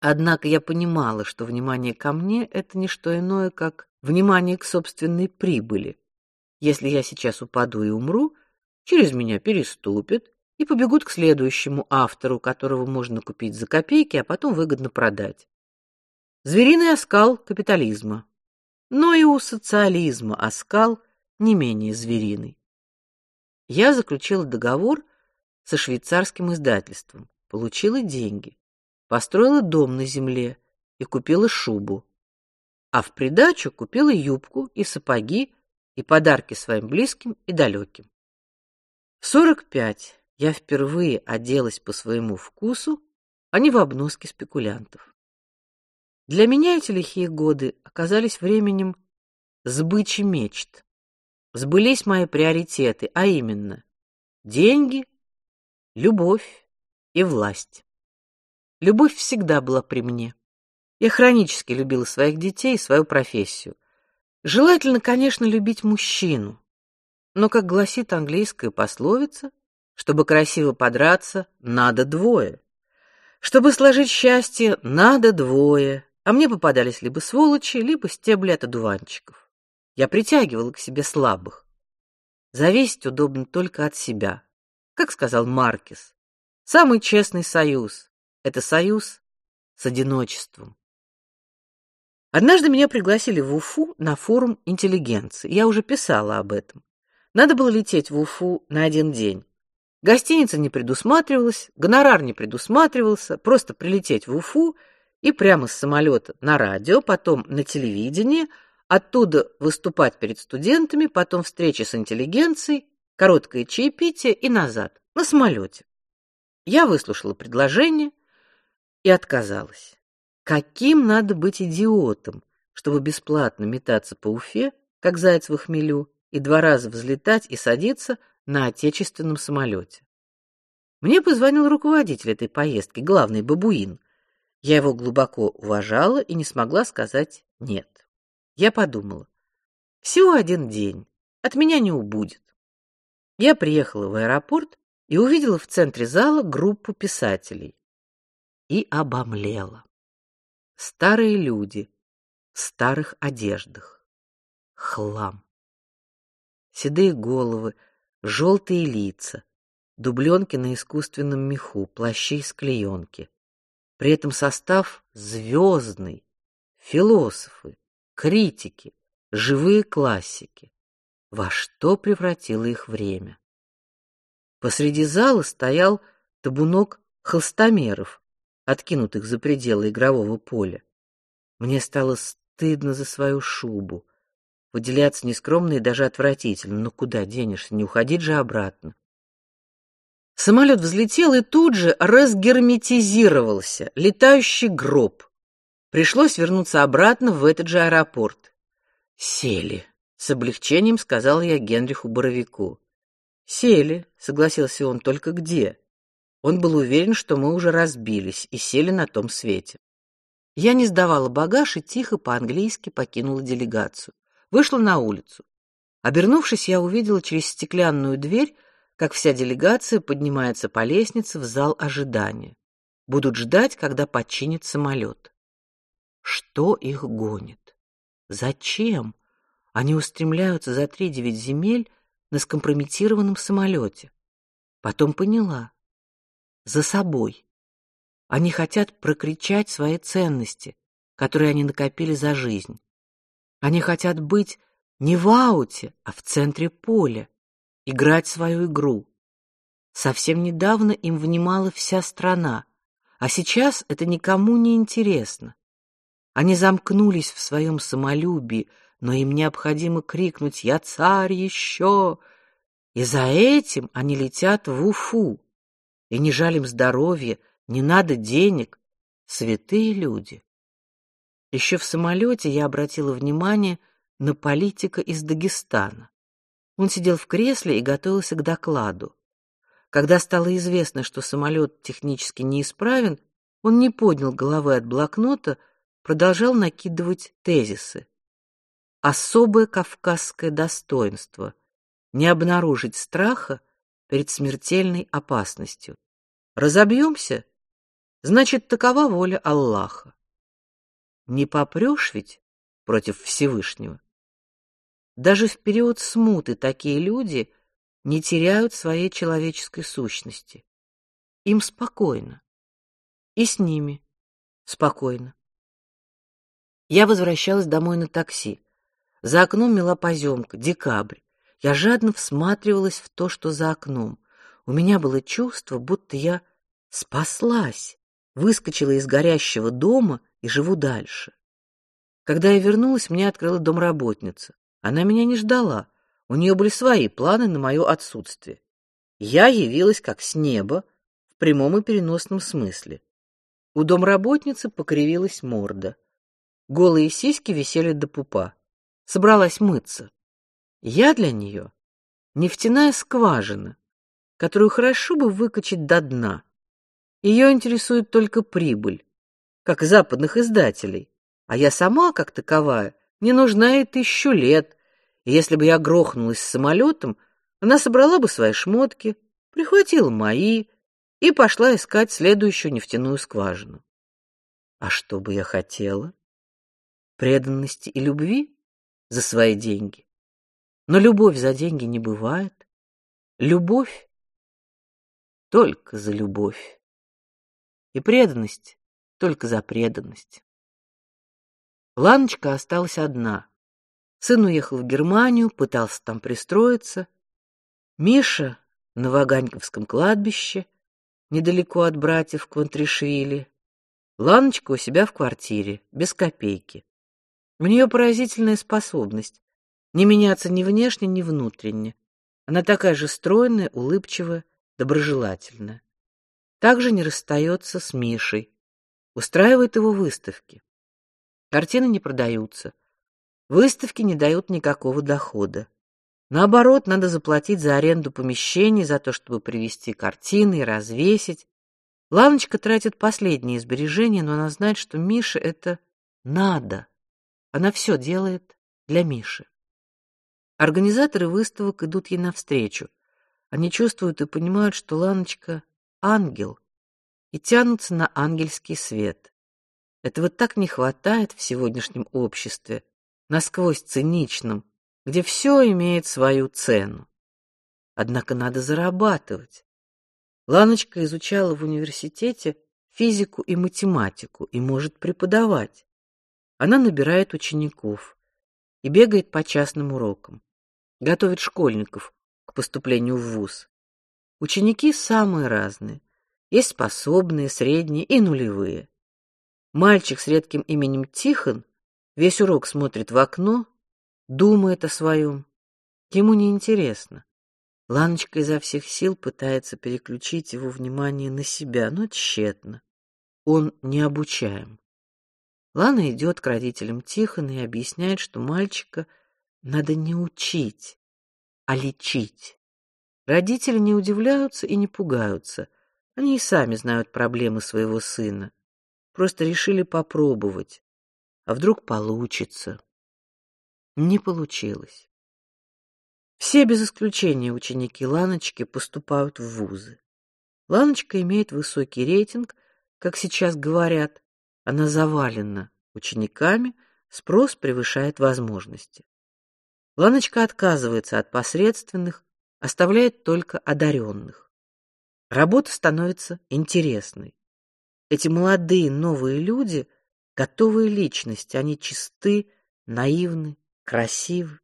Однако я понимала, что внимание ко мне это не что иное, как внимание к собственной прибыли. Если я сейчас упаду и умру, через меня переступят и побегут к следующему автору, которого можно купить за копейки, а потом выгодно продать. Звериный оскал капитализма. Но и у социализма оскал не менее звериный. Я заключила договор со швейцарским издательством, получила деньги, построила дом на земле и купила шубу. А в придачу купила юбку и сапоги и подарки своим близким и далеким. В сорок пять я впервые оделась по своему вкусу, а не в обноски спекулянтов. Для меня эти лихие годы оказались временем сбычи мечт. Сбылись мои приоритеты, а именно деньги, любовь и власть. Любовь всегда была при мне. Я хронически любила своих детей и свою профессию. Желательно, конечно, любить мужчину. Но, как гласит английская пословица, чтобы красиво подраться, надо двое. Чтобы сложить счастье, надо двое а мне попадались либо сволочи, либо стебли от одуванчиков. Я притягивала к себе слабых. Зависеть удобно только от себя. Как сказал Маркес, самый честный союз это союз с одиночеством. Однажды меня пригласили в Уфу на форум интеллигенции. Я уже писала об этом. Надо было лететь в Уфу на один день. Гостиница не предусматривалась, гонорар не предусматривался, просто прилететь в Уфу и прямо с самолета на радио, потом на телевидении, оттуда выступать перед студентами, потом встречи с интеллигенцией, короткое чаепитие и назад на самолете. Я выслушала предложение и отказалась. Каким надо быть идиотом, чтобы бесплатно метаться по Уфе, как заяц в хмелю, и два раза взлетать и садиться на отечественном самолете? Мне позвонил руководитель этой поездки, главный бабуин, я его глубоко уважала и не смогла сказать нет. Я подумала: всего один день, от меня не убудет. Я приехала в аэропорт и увидела в центре зала группу писателей и обомлела. Старые люди в старых одеждах. Хлам. Седые головы, желтые лица, дубленки на искусственном меху, плащи из клеенки. При этом состав звездный, философы, критики, живые классики. Во что превратило их время? Посреди зала стоял табунок холстомеров, откинутых за пределы игрового поля. Мне стало стыдно за свою шубу. Выделяться нескромно и даже отвратительно. Но куда денешься, не уходить же обратно. Самолет взлетел и тут же разгерметизировался, летающий гроб. Пришлось вернуться обратно в этот же аэропорт. Сели, с облегчением сказал я Генриху Боровику. Сели, согласился он, только где? Он был уверен, что мы уже разбились и сели на том свете. Я не сдавала багаж и тихо по-английски покинула делегацию. Вышла на улицу. Обернувшись, я увидела через стеклянную дверь, как вся делегация поднимается по лестнице в зал ожидания. Будут ждать, когда подчинит самолет. Что их гонит? Зачем? Они устремляются за три девять земель на скомпрометированном самолете. Потом поняла за собой. Они хотят прокричать свои ценности, которые они накопили за жизнь. Они хотят быть не в ауте, а в центре поля, играть свою игру. Совсем недавно им внимала вся страна, а сейчас это никому не интересно. Они замкнулись в своем самолюбии, но им необходимо крикнуть «Я царь еще!» И за этим они летят в Уфу, и не жалим здоровья, не надо денег. Святые люди. Еще в самолете я обратила внимание на политика из Дагестана. Он сидел в кресле и готовился к докладу. Когда стало известно, что самолет технически неисправен, он не поднял головы от блокнота, продолжал накидывать тезисы. Особое кавказское достоинство не обнаружить страха перед смертельной опасностью. Разобьемся, значит, такова воля Аллаха. Не попрешь ведь против Всевышнего. Даже в период смуты такие люди не теряют своей человеческой сущности. Им спокойно. И с ними спокойно. Я возвращалась домой на такси. За окном мела поземка, декабрь. Я жадно всматривалась в то, что за окном. У меня было чувство, будто я спаслась, выскочила из горящего дома и живу дальше. Когда я вернулась, мне открыла домработница. Она меня не ждала. У нее были свои планы на мое отсутствие. Я явилась как с неба, в прямом и переносном смысле. У домработницы покривилась морда. Голые сиськи висели до пупа. Собралась мыться. Я для нее нефтяная скважина, которую хорошо бы выкачать до дна. Ее интересует только прибыль, как западных издателей, а я сама, как таковая, не нужна и тысячу лет. И если бы я грохнулась с самолетом, она собрала бы свои шмотки, прихватила мои и пошла искать следующую нефтяную скважину. А что бы я хотела? Преданности и любви за свои деньги. Но любовь за деньги не бывает. Любовь только за любовь. И преданность только за преданность. Ланочка осталась одна. Сын уехал в Германию, пытался там пристроиться. Миша на Ваганьковском кладбище, недалеко от братьев Квантришвили. Ланочка у себя в квартире, без копейки. У нее поразительная способность не меняться ни внешне, ни внутренне. Она такая же стройная, улыбчивая, доброжелательная. Также не расстается с Мишей, устраивает его выставки. Картины не продаются. Выставки не дают никакого дохода. Наоборот, надо заплатить за аренду помещений, за то, чтобы привезти картины и развесить. Ланочка тратит последние сбережения, но она знает, что Мише это надо. Она все делает для Миши. Организаторы выставок идут ей навстречу. Они чувствуют и понимают, что Ланочка ангел, и тянутся на ангельский свет. Этого так не хватает в сегодняшнем обществе, насквозь циничном, где все имеет свою цену. Однако надо зарабатывать. Ланочка изучала в университете физику и математику и может преподавать. Она набирает учеников и бегает по частным урокам, готовит школьников к поступлению в вуз. Ученики самые разные. Есть способные, средние и нулевые. Мальчик с редким именем Тихон весь урок смотрит в окно, думает о своем. Ему не интересно. Ланочка изо всех сил пытается переключить его внимание на себя, но тщетно. Он не обучаем. Лана идет к родителям Тихона и объясняет, что мальчика надо не учить, а лечить. Родители не удивляются и не пугаются. Они и сами знают проблемы своего сына. Просто решили попробовать. А вдруг получится? Не получилось. Все без исключения ученики Ланочки поступают в вузы. Ланочка имеет высокий рейтинг, как сейчас говорят, она завалена учениками, спрос превышает возможности. Ланочка отказывается от посредственных, оставляет только одаренных. Работа становится интересной. Эти молодые новые люди готовые личности, они чисты, наивны, красивы.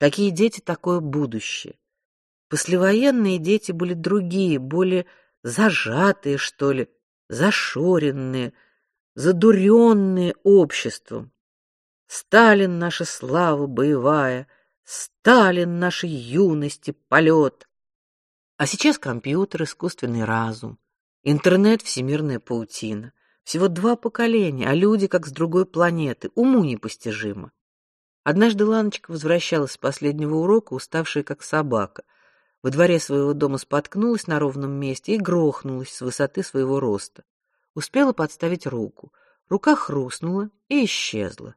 Какие дети такое будущее? Послевоенные дети были другие, более зажатые, что ли, зашоренные, задуренные обществом. Сталин наша слава боевая, Сталин нашей юности полет. А сейчас компьютер, искусственный разум, Интернет всемирная паутина. Всего два поколения, а люди как с другой планеты, уму непостижимо. Однажды Ланочка возвращалась с последнего урока, уставшая как собака. Во дворе своего дома споткнулась на ровном месте и грохнулась с высоты своего роста. Успела подставить руку. Рука хрустнула и исчезла.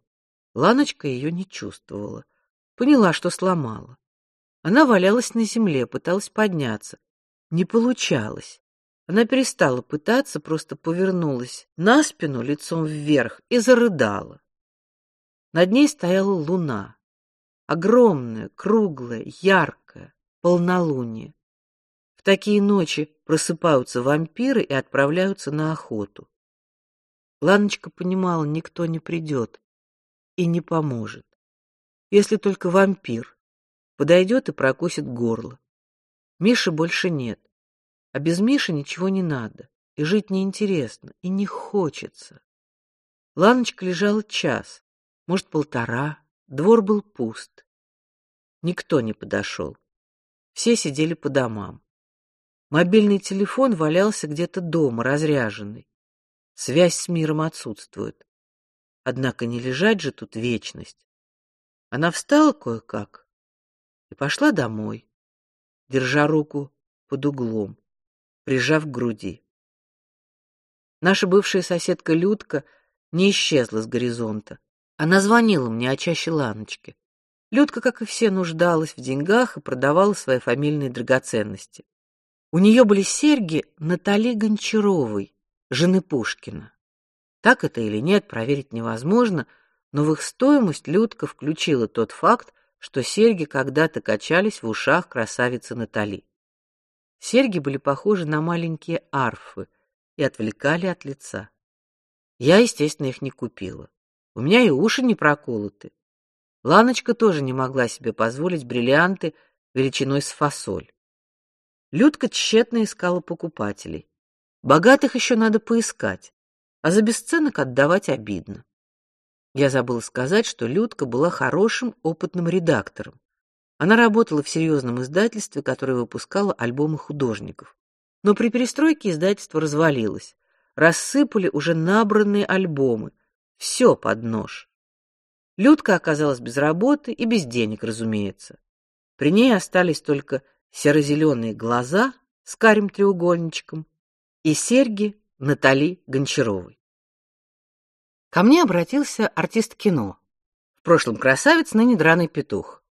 Ланочка ее не чувствовала. Поняла, что сломала. Она валялась на земле, пыталась подняться. Не получалось. Она перестала пытаться, просто повернулась на спину лицом вверх и зарыдала. Над ней стояла луна, огромная, круглая, яркая, полнолуние. В такие ночи просыпаются вампиры и отправляются на охоту. Ланочка понимала, никто не придет и не поможет, если только вампир подойдет и прокусит горло. Миши больше нет. А без Миши ничего не надо, и жить неинтересно, и не хочется. Ланочка лежала час, может, полтора, двор был пуст. Никто не подошел. Все сидели по домам. Мобильный телефон валялся где-то дома, разряженный. Связь с миром отсутствует. Однако не лежать же тут вечность. Она встала кое-как и пошла домой, держа руку под углом прижав к груди. Наша бывшая соседка Людка не исчезла с горизонта. Она звонила мне, а чаще Ланочке. Людка, как и все, нуждалась в деньгах и продавала свои фамильные драгоценности. У нее были серьги Натали Гончаровой, жены Пушкина. Так это или нет, проверить невозможно, но в их стоимость Людка включила тот факт, что серьги когда-то качались в ушах красавицы Натали. Серьги были похожи на маленькие арфы и отвлекали от лица. Я, естественно, их не купила. У меня и уши не проколоты. Ланочка тоже не могла себе позволить бриллианты величиной с фасоль. Людка тщетно искала покупателей. Богатых еще надо поискать, а за бесценок отдавать обидно. Я забыла сказать, что Людка была хорошим опытным редактором. Она работала в серьезном издательстве, которое выпускало альбомы художников. Но при перестройке издательство развалилось. Рассыпали уже набранные альбомы. Все под нож. Людка оказалась без работы и без денег, разумеется. При ней остались только серо-зеленые глаза с карим треугольничком и серьги Натали Гончаровой. Ко мне обратился артист кино, прошлом красавец, ныне драный петух.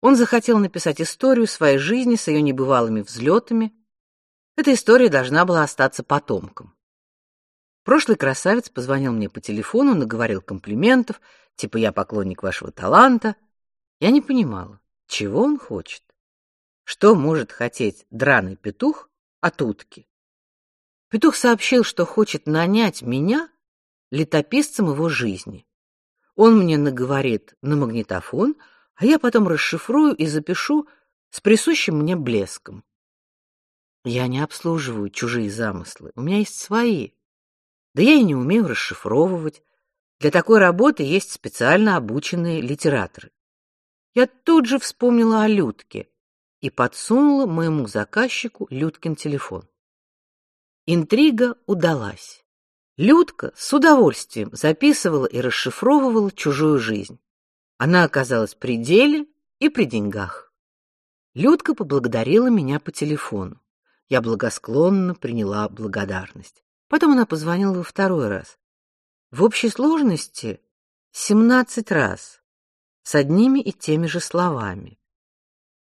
Он захотел написать историю своей жизни с ее небывалыми взлетами. Эта история должна была остаться потомкам. Прошлый красавец позвонил мне по телефону, наговорил комплиментов, типа я поклонник вашего таланта. Я не понимала, чего он хочет. Что может хотеть драный петух от утки? Петух сообщил, что хочет нанять меня летописцем его жизни. Он мне наговорит на магнитофон, а я потом расшифрую и запишу с присущим мне блеском. Я не обслуживаю чужие замыслы, у меня есть свои. Да я и не умею расшифровывать. Для такой работы есть специально обученные литераторы. Я тут же вспомнила о Людке и подсунула моему заказчику Людкин телефон. Интрига удалась. Людка с удовольствием записывала и расшифровывала чужую жизнь. Она оказалась при деле и при деньгах. Людка поблагодарила меня по телефону. Я благосклонно приняла благодарность. Потом она позвонила во второй раз. В общей сложности семнадцать раз с одними и теми же словами.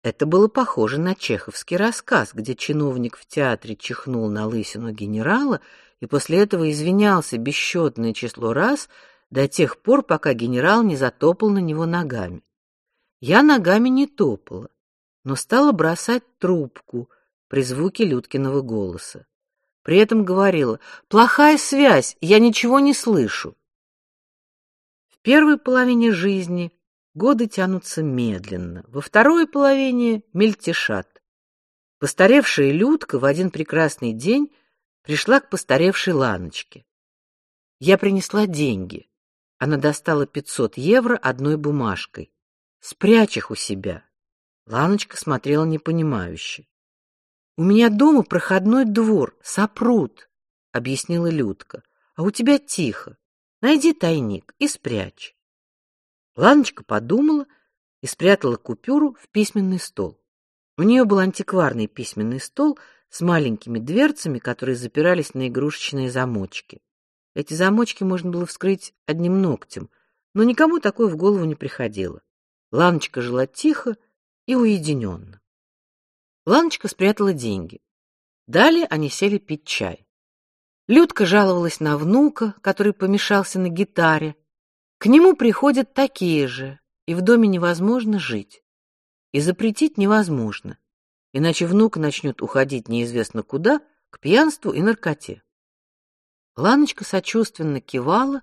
Это было похоже на чеховский рассказ, где чиновник в театре чихнул на лысину генерала и после этого извинялся бесчетное число раз до тех пор, пока генерал не затопал на него ногами. Я ногами не топала, но стала бросать трубку при звуке Людкиного голоса. При этом говорила: "Плохая связь, я ничего не слышу". В первой половине жизни годы тянутся медленно, во второй половине мельтешат. Постаревшая Людка в один прекрасный день пришла к постаревшей Ланочке. Я принесла деньги. Она достала 500 евро одной бумажкой. Спрячь их у себя. Ланочка смотрела непонимающе. У меня дома проходной двор, сопрут, объяснила Людка. А у тебя тихо. Найди тайник и спрячь. Ланочка подумала и спрятала купюру в письменный стол. У нее был антикварный письменный стол с маленькими дверцами, которые запирались на игрушечные замочки. Эти замочки можно было вскрыть одним ногтем, но никому такое в голову не приходило. Ланочка жила тихо и уединенно. Ланочка спрятала деньги. Далее они сели пить чай. Людка жаловалась на внука, который помешался на гитаре. К нему приходят такие же, и в доме невозможно жить. И запретить невозможно иначе внук начнет уходить неизвестно куда, к пьянству и наркоте. Ланочка сочувственно кивала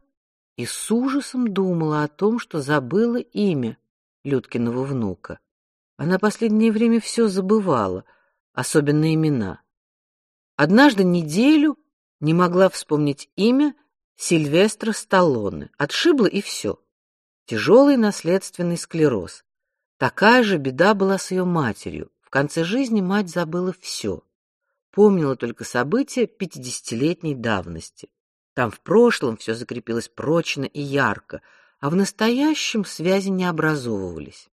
и с ужасом думала о том, что забыла имя Людкиного внука. Она последнее время все забывала, особенно имена. Однажды неделю не могла вспомнить имя Сильвестра Сталлоне. Отшибла и все. Тяжелый наследственный склероз. Такая же беда была с ее матерью. В конце жизни мать забыла все. Помнила только события пятидесятилетней давности. Там в прошлом все закрепилось прочно и ярко, а в настоящем связи не образовывались.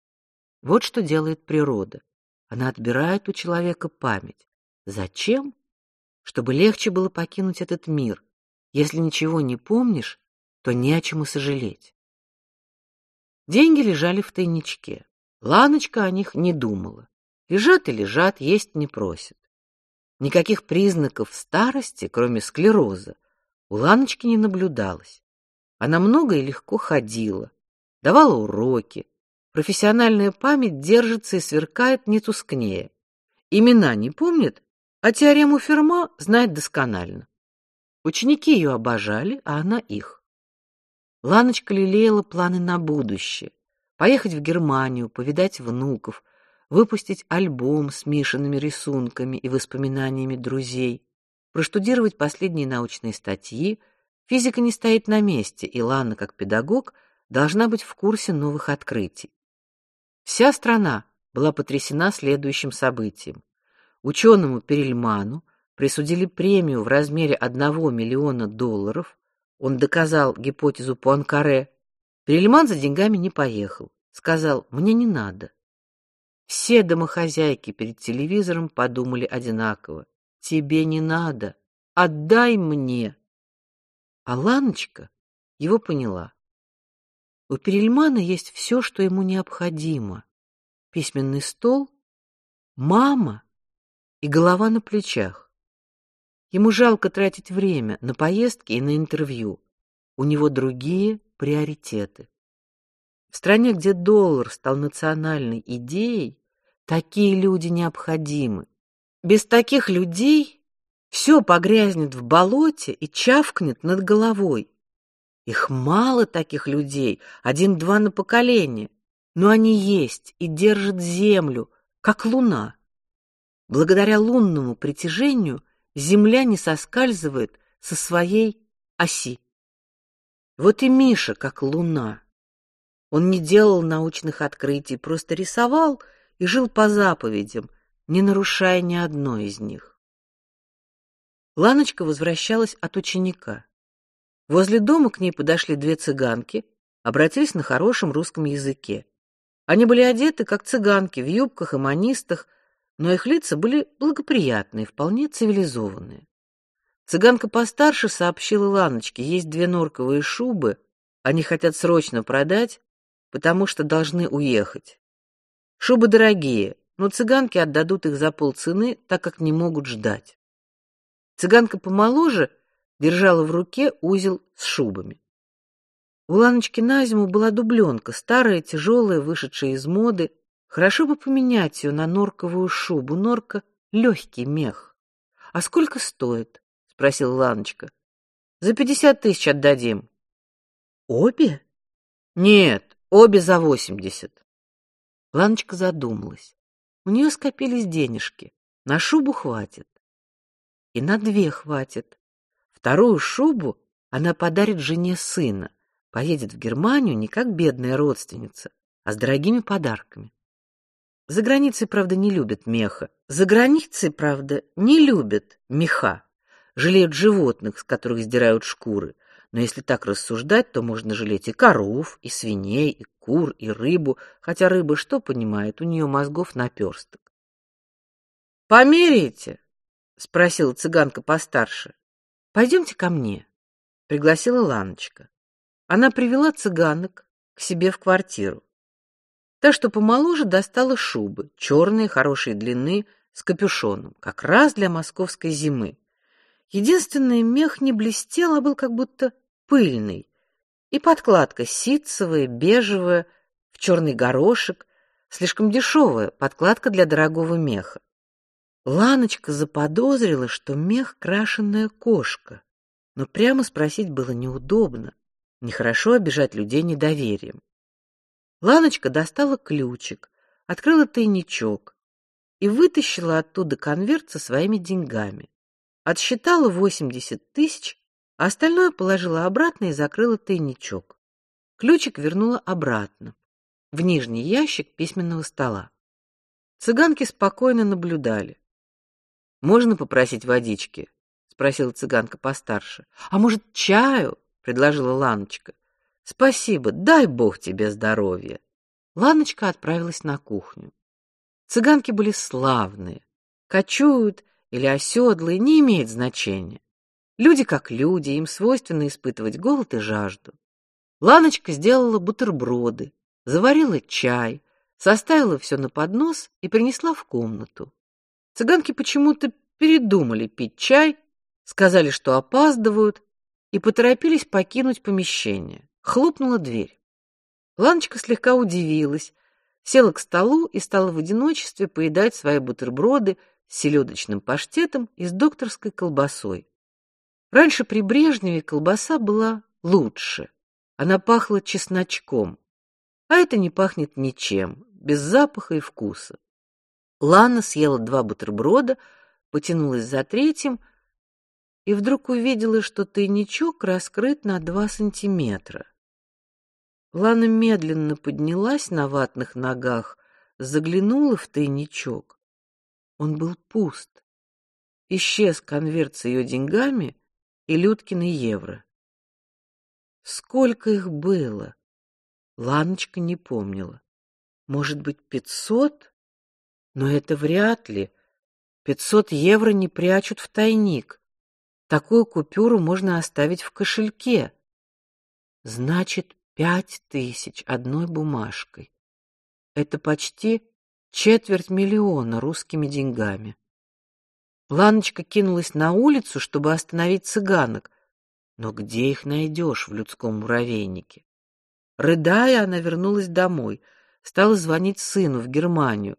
Вот что делает природа. Она отбирает у человека память. Зачем? Чтобы легче было покинуть этот мир. Если ничего не помнишь, то не о чем и сожалеть. Деньги лежали в тайничке. Ланочка о них не думала. Лежат и лежат, есть не просят. Никаких признаков старости, кроме склероза, у Ланочки не наблюдалось. Она много и легко ходила, давала уроки. Профессиональная память держится и сверкает не тускнее. Имена не помнит, а теорему Ферма знает досконально. Ученики ее обожали, а она их. Ланочка лелеяла планы на будущее: поехать в Германию, повидать внуков, выпустить альбом с Мишиными рисунками и воспоминаниями друзей, проштудировать последние научные статьи. Физика не стоит на месте, и Лана, как педагог, должна быть в курсе новых открытий. Вся страна была потрясена следующим событием. Ученому Перельману присудили премию в размере 1 миллиона долларов. Он доказал гипотезу Пуанкаре. Перельман за деньгами не поехал, сказал: "Мне не надо". Все домохозяйки перед телевизором подумали одинаково: тебе не надо, отдай мне. А Ланочка его поняла. У Перельмана есть все, что ему необходимо: письменный стол, мама и голова на плечах. Ему жалко тратить время на поездки и на интервью. У него другие приоритеты. В стране, где доллар стал национальной идеей, такие люди необходимы. Без таких людей все погрязнет в болоте и чавкнет над головой. Их мало таких людей, один-два на поколение, но они есть и держат землю, как луна. Благодаря лунному притяжению земля не соскальзывает со своей оси. Вот и Миша как луна. Он не делал научных открытий, просто рисовал и жил по заповедям, не нарушая ни одной из них. Ланочка возвращалась от ученика. Возле дома к ней подошли две цыганки, обратились на хорошем русском языке. Они были одеты как цыганки в юбках и манистах, но их лица были благоприятные, вполне цивилизованные. Цыганка постарше сообщила Ланочке: "Есть две норковые шубы, они хотят срочно продать, потому что должны уехать. Шубы дорогие, но цыганки отдадут их за полцены, так как не могут ждать". Цыганка помоложе держала в руке узел с шубами. У Ланочки на зиму была дубленка, старая, тяжелая, вышедшая из моды. Хорошо бы поменять ее на норковую шубу. Норка легкий мех. А сколько стоит? спросила Ланочка. За пятьдесят тысяч отдадим. Обе? Нет, обе за восемьдесят. Ланочка задумалась. У нее скопились денежки. На шубу хватит. И на две хватит. Вторую шубу она подарит жене сына. Поедет в Германию не как бедная родственница, а с дорогими подарками. За границей, правда, не любят меха. За границей, правда, не любят меха. Жалеют животных, с которых сдирают шкуры. Но если так рассуждать, то можно жалеть и коров, и свиней, и кур, и рыбу, хотя рыба что понимает, у нее мозгов наперсток. Померяете? спросила цыганка постарше. Пойдемте ко мне, пригласила Ланочка. Она привела цыганок к себе в квартиру. Та, что помоложе, достала шубы, черные, хорошей длины, с капюшоном, как раз для московской зимы. Единственный мех не блестел, а был как будто пыльный. И подкладка ситцевая, бежевая, в черный горошек, слишком дешевая подкладка для дорогого меха. Ланочка заподозрила, что мех крашеная кошка, но прямо спросить было неудобно. Нехорошо обижать людей недоверием. Ланочка достала ключик, открыла тайничок и вытащила оттуда конверт со своими деньгами. Отсчитала восемьдесят тысяч, а остальное положила обратно и закрыла тайничок. Ключик вернула обратно в нижний ящик письменного стола. Цыганки спокойно наблюдали. Можно попросить водички? спросила цыганка постарше. А может, чаю? предложила Ланочка. Спасибо, дай бог тебе здоровья. Ланочка отправилась на кухню. Цыганки были славные. Кочуют или оседлые не имеет значения. Люди как люди, им свойственно испытывать голод и жажду. Ланочка сделала бутерброды, заварила чай, составила все на поднос и принесла в комнату. Цыганки почему-то передумали пить чай, сказали, что опаздывают, и поторопились покинуть помещение. Хлопнула дверь. Ланочка слегка удивилась, села к столу и стала в одиночестве поедать свои бутерброды с селедочным паштетом и с докторской колбасой. Раньше при Брежневе колбаса была лучше. Она пахла чесночком, а это не пахнет ничем, без запаха и вкуса. Лана съела два бутерброда, потянулась за третьим и вдруг увидела, что тайничок раскрыт на два сантиметра. Лана медленно поднялась на ватных ногах, заглянула в тайничок. Он был пуст. Исчез конверт с ее деньгами и Людкины евро. Сколько их было? Ланочка не помнила. Может быть, пятьсот? Но это вряд ли. Пятьсот евро не прячут в тайник. Такую купюру можно оставить в кошельке. Значит, Пять тысяч одной бумажкой. Это почти четверть миллиона русскими деньгами. Ланочка кинулась на улицу, чтобы остановить цыганок, но где их найдешь в людском муравейнике? Рыдая, она вернулась домой, стала звонить сыну в Германию.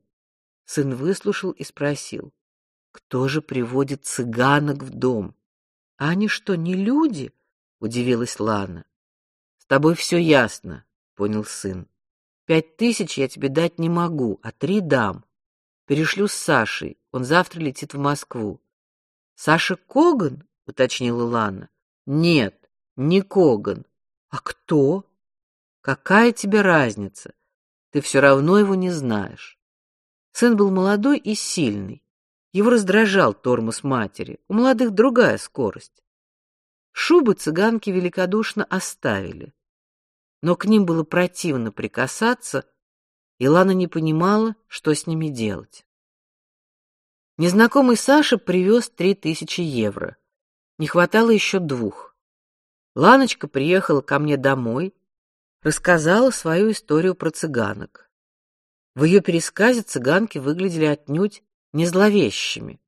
Сын выслушал и спросил: "Кто же приводит цыганок в дом? А они что, не люди?" удивилась Лана. "С тобой все ясно", понял сын. Пять тысяч я тебе дать не могу, а три дам. Перешлю с Сашей. Он завтра летит в Москву. Саша Коган, уточнила Лана. Нет, не Коган. А кто? Какая тебе разница? Ты все равно его не знаешь. Сын был молодой и сильный. Его раздражал тормоз матери. У молодых другая скорость. Шубы цыганки великодушно оставили но к ним было противно прикасаться, и Лана не понимала, что с ними делать. Незнакомый Саша привез три тысячи евро. Не хватало еще двух. Ланочка приехала ко мне домой, рассказала свою историю про цыганок. В ее пересказе цыганки выглядели отнюдь не зловещими.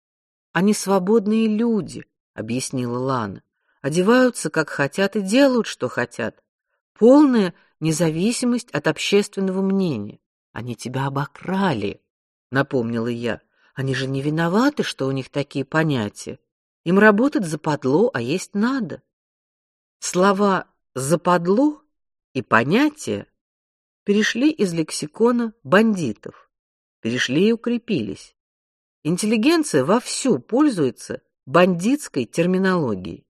Они свободные люди, объяснила Лана. Одеваются как хотят и делают что хотят полная независимость от общественного мнения. Они тебя обокрали, напомнила я. Они же не виноваты, что у них такие понятия. Им работать западло, а есть надо. Слова западло и понятия перешли из лексикона бандитов, перешли и укрепились. Интеллигенция вовсю пользуется бандитской терминологией.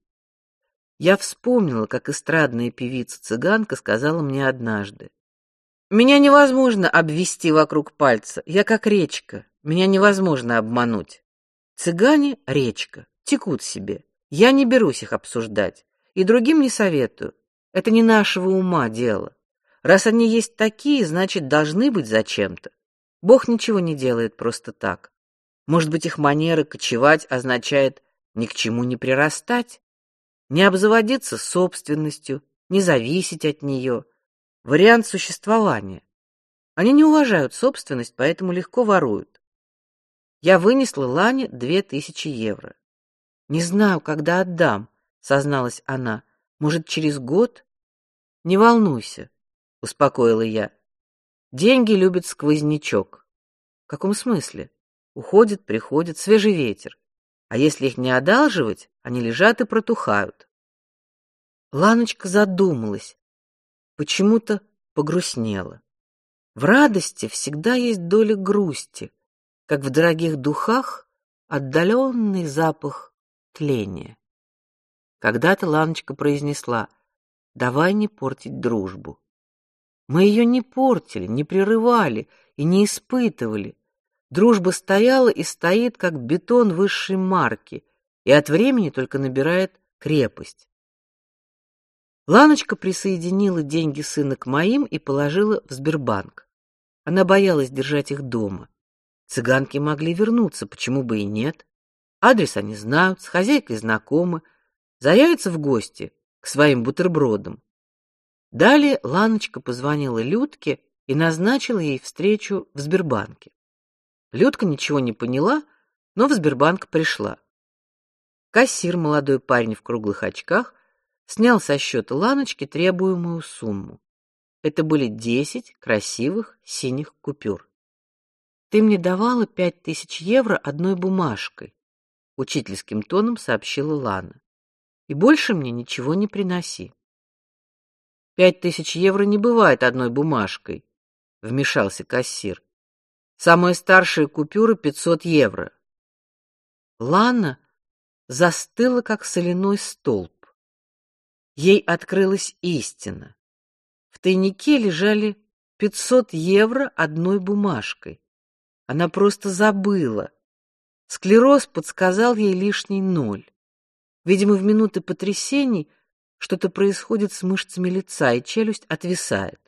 Я вспомнила, как эстрадная певица-цыганка сказала мне однажды: "Меня невозможно обвести вокруг пальца. Я как речка. Меня невозможно обмануть. Цыгане речка, текут себе. Я не берусь их обсуждать и другим не советую. Это не нашего ума дело. Раз они есть такие, значит, должны быть зачем-то. Бог ничего не делает просто так. Может быть, их манера кочевать означает ни к чему не прирастать? не обзаводиться собственностью, не зависеть от нее. Вариант существования. Они не уважают собственность, поэтому легко воруют. Я вынесла Лане две тысячи евро. Не знаю, когда отдам, созналась она. Может, через год? Не волнуйся, успокоила я. Деньги любят сквознячок. В каком смысле? Уходит, приходит свежий ветер. А если их не одалживать, они лежат и протухают. Ланочка задумалась, почему-то погрустнела. В радости всегда есть доля грусти, как в дорогих духах отдаленный запах тления. Когда-то Ланочка произнесла: "Давай не портить дружбу". Мы ее не портили, не прерывали и не испытывали. Дружба стояла и стоит, как бетон высшей марки, и от времени только набирает крепость. Ланочка присоединила деньги сына к моим и положила в Сбербанк. Она боялась держать их дома. Цыганки могли вернуться, почему бы и нет? Адрес они знают, с хозяйкой знакомы, заявятся в гости к своим бутербродам. Далее Ланочка позвонила Людке и назначила ей встречу в Сбербанке. Людка ничего не поняла, но в Сбербанк пришла. Кассир, молодой парень в круглых очках, снял со счета Ланочки требуемую сумму. Это были десять красивых синих купюр. Ты мне давала пять тысяч евро одной бумажкой, учительским тоном сообщила Лана. И больше мне ничего не приноси. Пять тысяч евро не бывает одной бумажкой, вмешался кассир. Самая старшая купюра пятьсот евро. Лана застыла как соляной столб. Ей открылась истина. В тайнике лежали 500 евро одной бумажкой. Она просто забыла. Склероз подсказал ей лишний ноль. Видимо, в минуты потрясений что-то происходит с мышцами лица, и челюсть отвисает.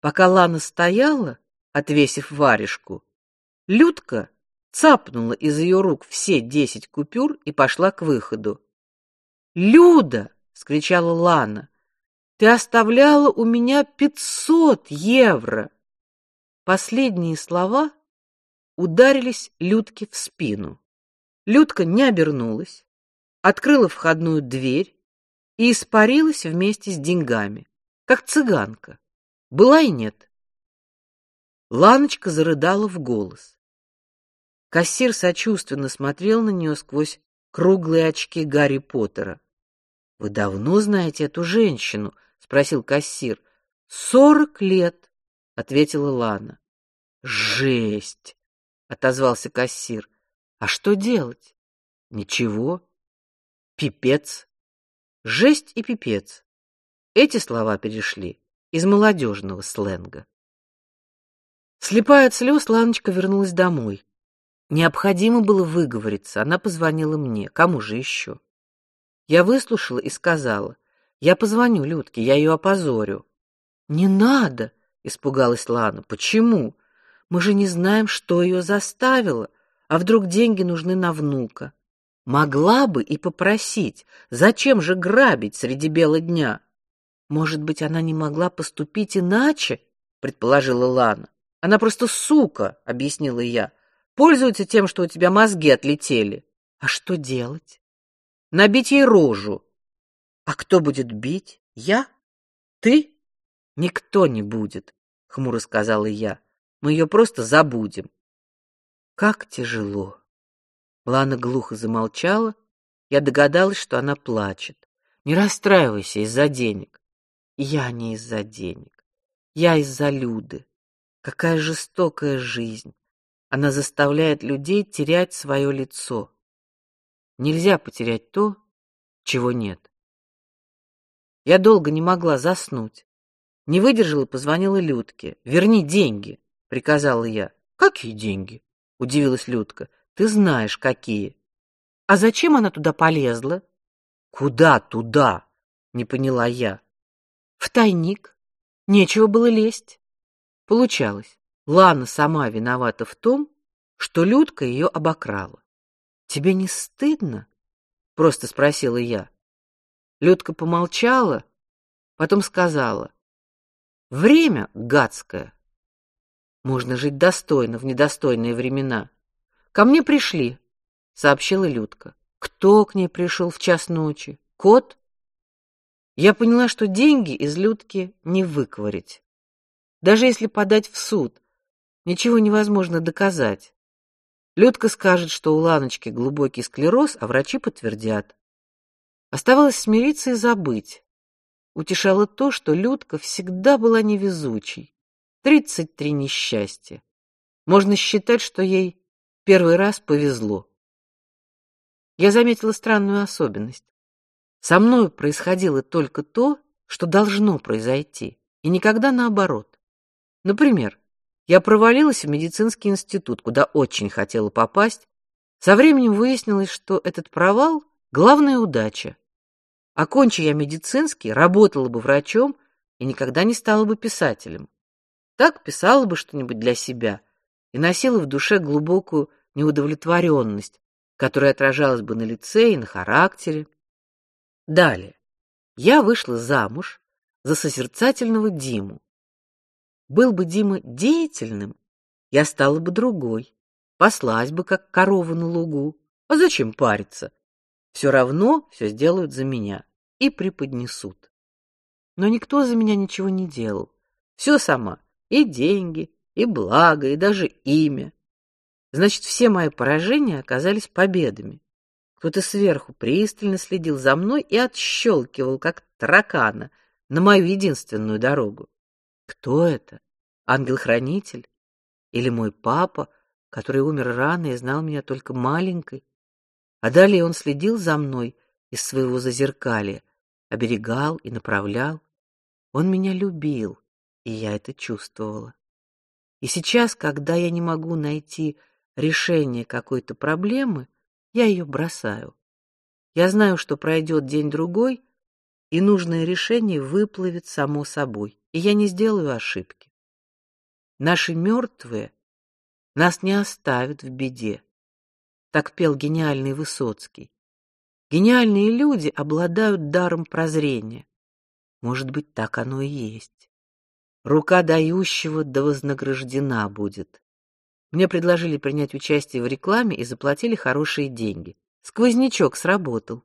Пока Лана стояла, отвесив варежку, Людка цапнула из ее рук все десять купюр и пошла к выходу. "Люда!" вскричала Лана. Ты оставляла у меня пятьсот евро. Последние слова ударились Людке в спину. Людка не обернулась, открыла входную дверь и испарилась вместе с деньгами, как цыганка. Была и нет. Ланочка зарыдала в голос. Кассир сочувственно смотрел на нее сквозь круглые очки Гарри Поттера. Вы давно знаете эту женщину? спросил кассир. Сорок лет, ответила Лана. Жесть, отозвался кассир. А что делать? Ничего. Пипец. Жесть и пипец. Эти слова перешли из молодежного сленга. Слепая от слез, Ланочка вернулась домой. Необходимо было выговориться. Она позвонила мне. Кому же еще? Я выслушала и сказала: "Я позвоню Людке, я ее опозорю". "Не надо", испугалась Лана. "Почему? Мы же не знаем, что ее заставило, а вдруг деньги нужны на внука. Могла бы и попросить. Зачем же грабить среди бела дня? Может быть, она не могла поступить иначе, предположила Лана. Она просто сука, объяснила я. Пользуется тем, что у тебя мозги отлетели. А что делать? Набить ей рожу. А кто будет бить? Я? Ты? Никто не будет, хмуро сказала я. Мы ее просто забудем. Как тяжело. Лана глухо замолчала. Я догадалась, что она плачет. Не расстраивайся из-за денег. Я не из-за денег. Я из-за Люды. Какая жестокая жизнь. Она заставляет людей терять свое лицо. Нельзя потерять то, чего нет. Я долго не могла заснуть. Не выдержала, позвонила Людке. "Верни деньги", приказала я. "Какие деньги?" удивилась Людка. "Ты знаешь, какие". "А зачем она туда полезла?" "Куда туда?" не поняла я. "В тайник. Нечего было лезть". Получалось, Лана сама виновата в том, что Людка ее обокрала. Тебе не стыдно? просто спросила я. Людка помолчала, потом сказала: "Время гадское. Можно жить достойно в недостойные времена. Ко мне пришли", сообщила Людка. "Кто к ней пришел в час ночи? Кот?" Я поняла, что деньги из Людки не выковырять. Даже если подать в суд, ничего невозможно доказать. Людка скажет, что у Ланочки глубокий склероз, а врачи подтвердят. Оставалось смириться и забыть. Утешало то, что Людка всегда была невезучей. Тридцать три несчастья. Можно считать, что ей первый раз повезло. Я заметила странную особенность. Со мной происходило только то, что должно произойти, и никогда наоборот. Например, я провалилась в медицинский институт, куда очень хотела попасть. Со временем выяснилось, что этот провал главная удача. Окончи я медицинский, работала бы врачом и никогда не стала бы писателем. Так писала бы что-нибудь для себя и носила в душе глубокую неудовлетворенность, которая отражалась бы на лице и на характере. Далее. Я вышла замуж за созерцательного Диму, был бы Дима деятельным, я стала бы другой, паслась бы как корова на лугу. А зачем париться? Все равно все сделают за меня и преподнесут. Но никто за меня ничего не делал. Все сама, и деньги, и благо, и даже имя. Значит, все мои поражения оказались победами. Кто-то сверху пристально следил за мной и отщелкивал, как таракана, на мою единственную дорогу. Кто это? Ангел-хранитель? Или мой папа, который умер рано и знал меня только маленькой? А далее он следил за мной из своего зазеркалья, оберегал и направлял. Он меня любил, и я это чувствовала. И сейчас, когда я не могу найти решение какой-то проблемы, я ее бросаю. Я знаю, что пройдет день-другой, и нужное решение выплывет само собой, и я не сделаю ошибки. Наши мертвые нас не оставят в беде. Так пел гениальный Высоцкий. Гениальные люди обладают даром прозрения. Может быть, так оно и есть. Рука дающего да вознаграждена будет. Мне предложили принять участие в рекламе и заплатили хорошие деньги. Сквознячок сработал.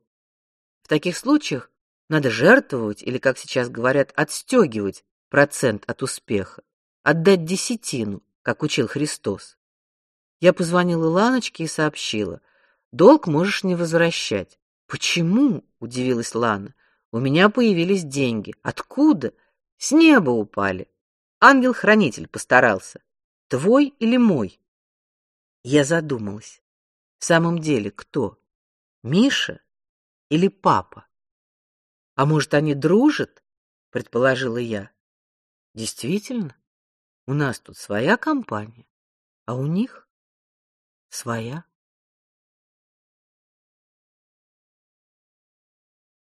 В таких случаях надо жертвовать или, как сейчас говорят, отстегивать процент от успеха, отдать десятину, как учил Христос. Я позвонила Ланочке и сообщила: "Долг можешь не возвращать". "Почему?" удивилась Лана. "У меня появились деньги. Откуда? С неба упали. Ангел-хранитель постарался. Твой или мой?" Я задумалась. В самом деле, кто? Миша или папа? А может, они дружат? предположила я. Действительно, у нас тут своя компания, а у них своя.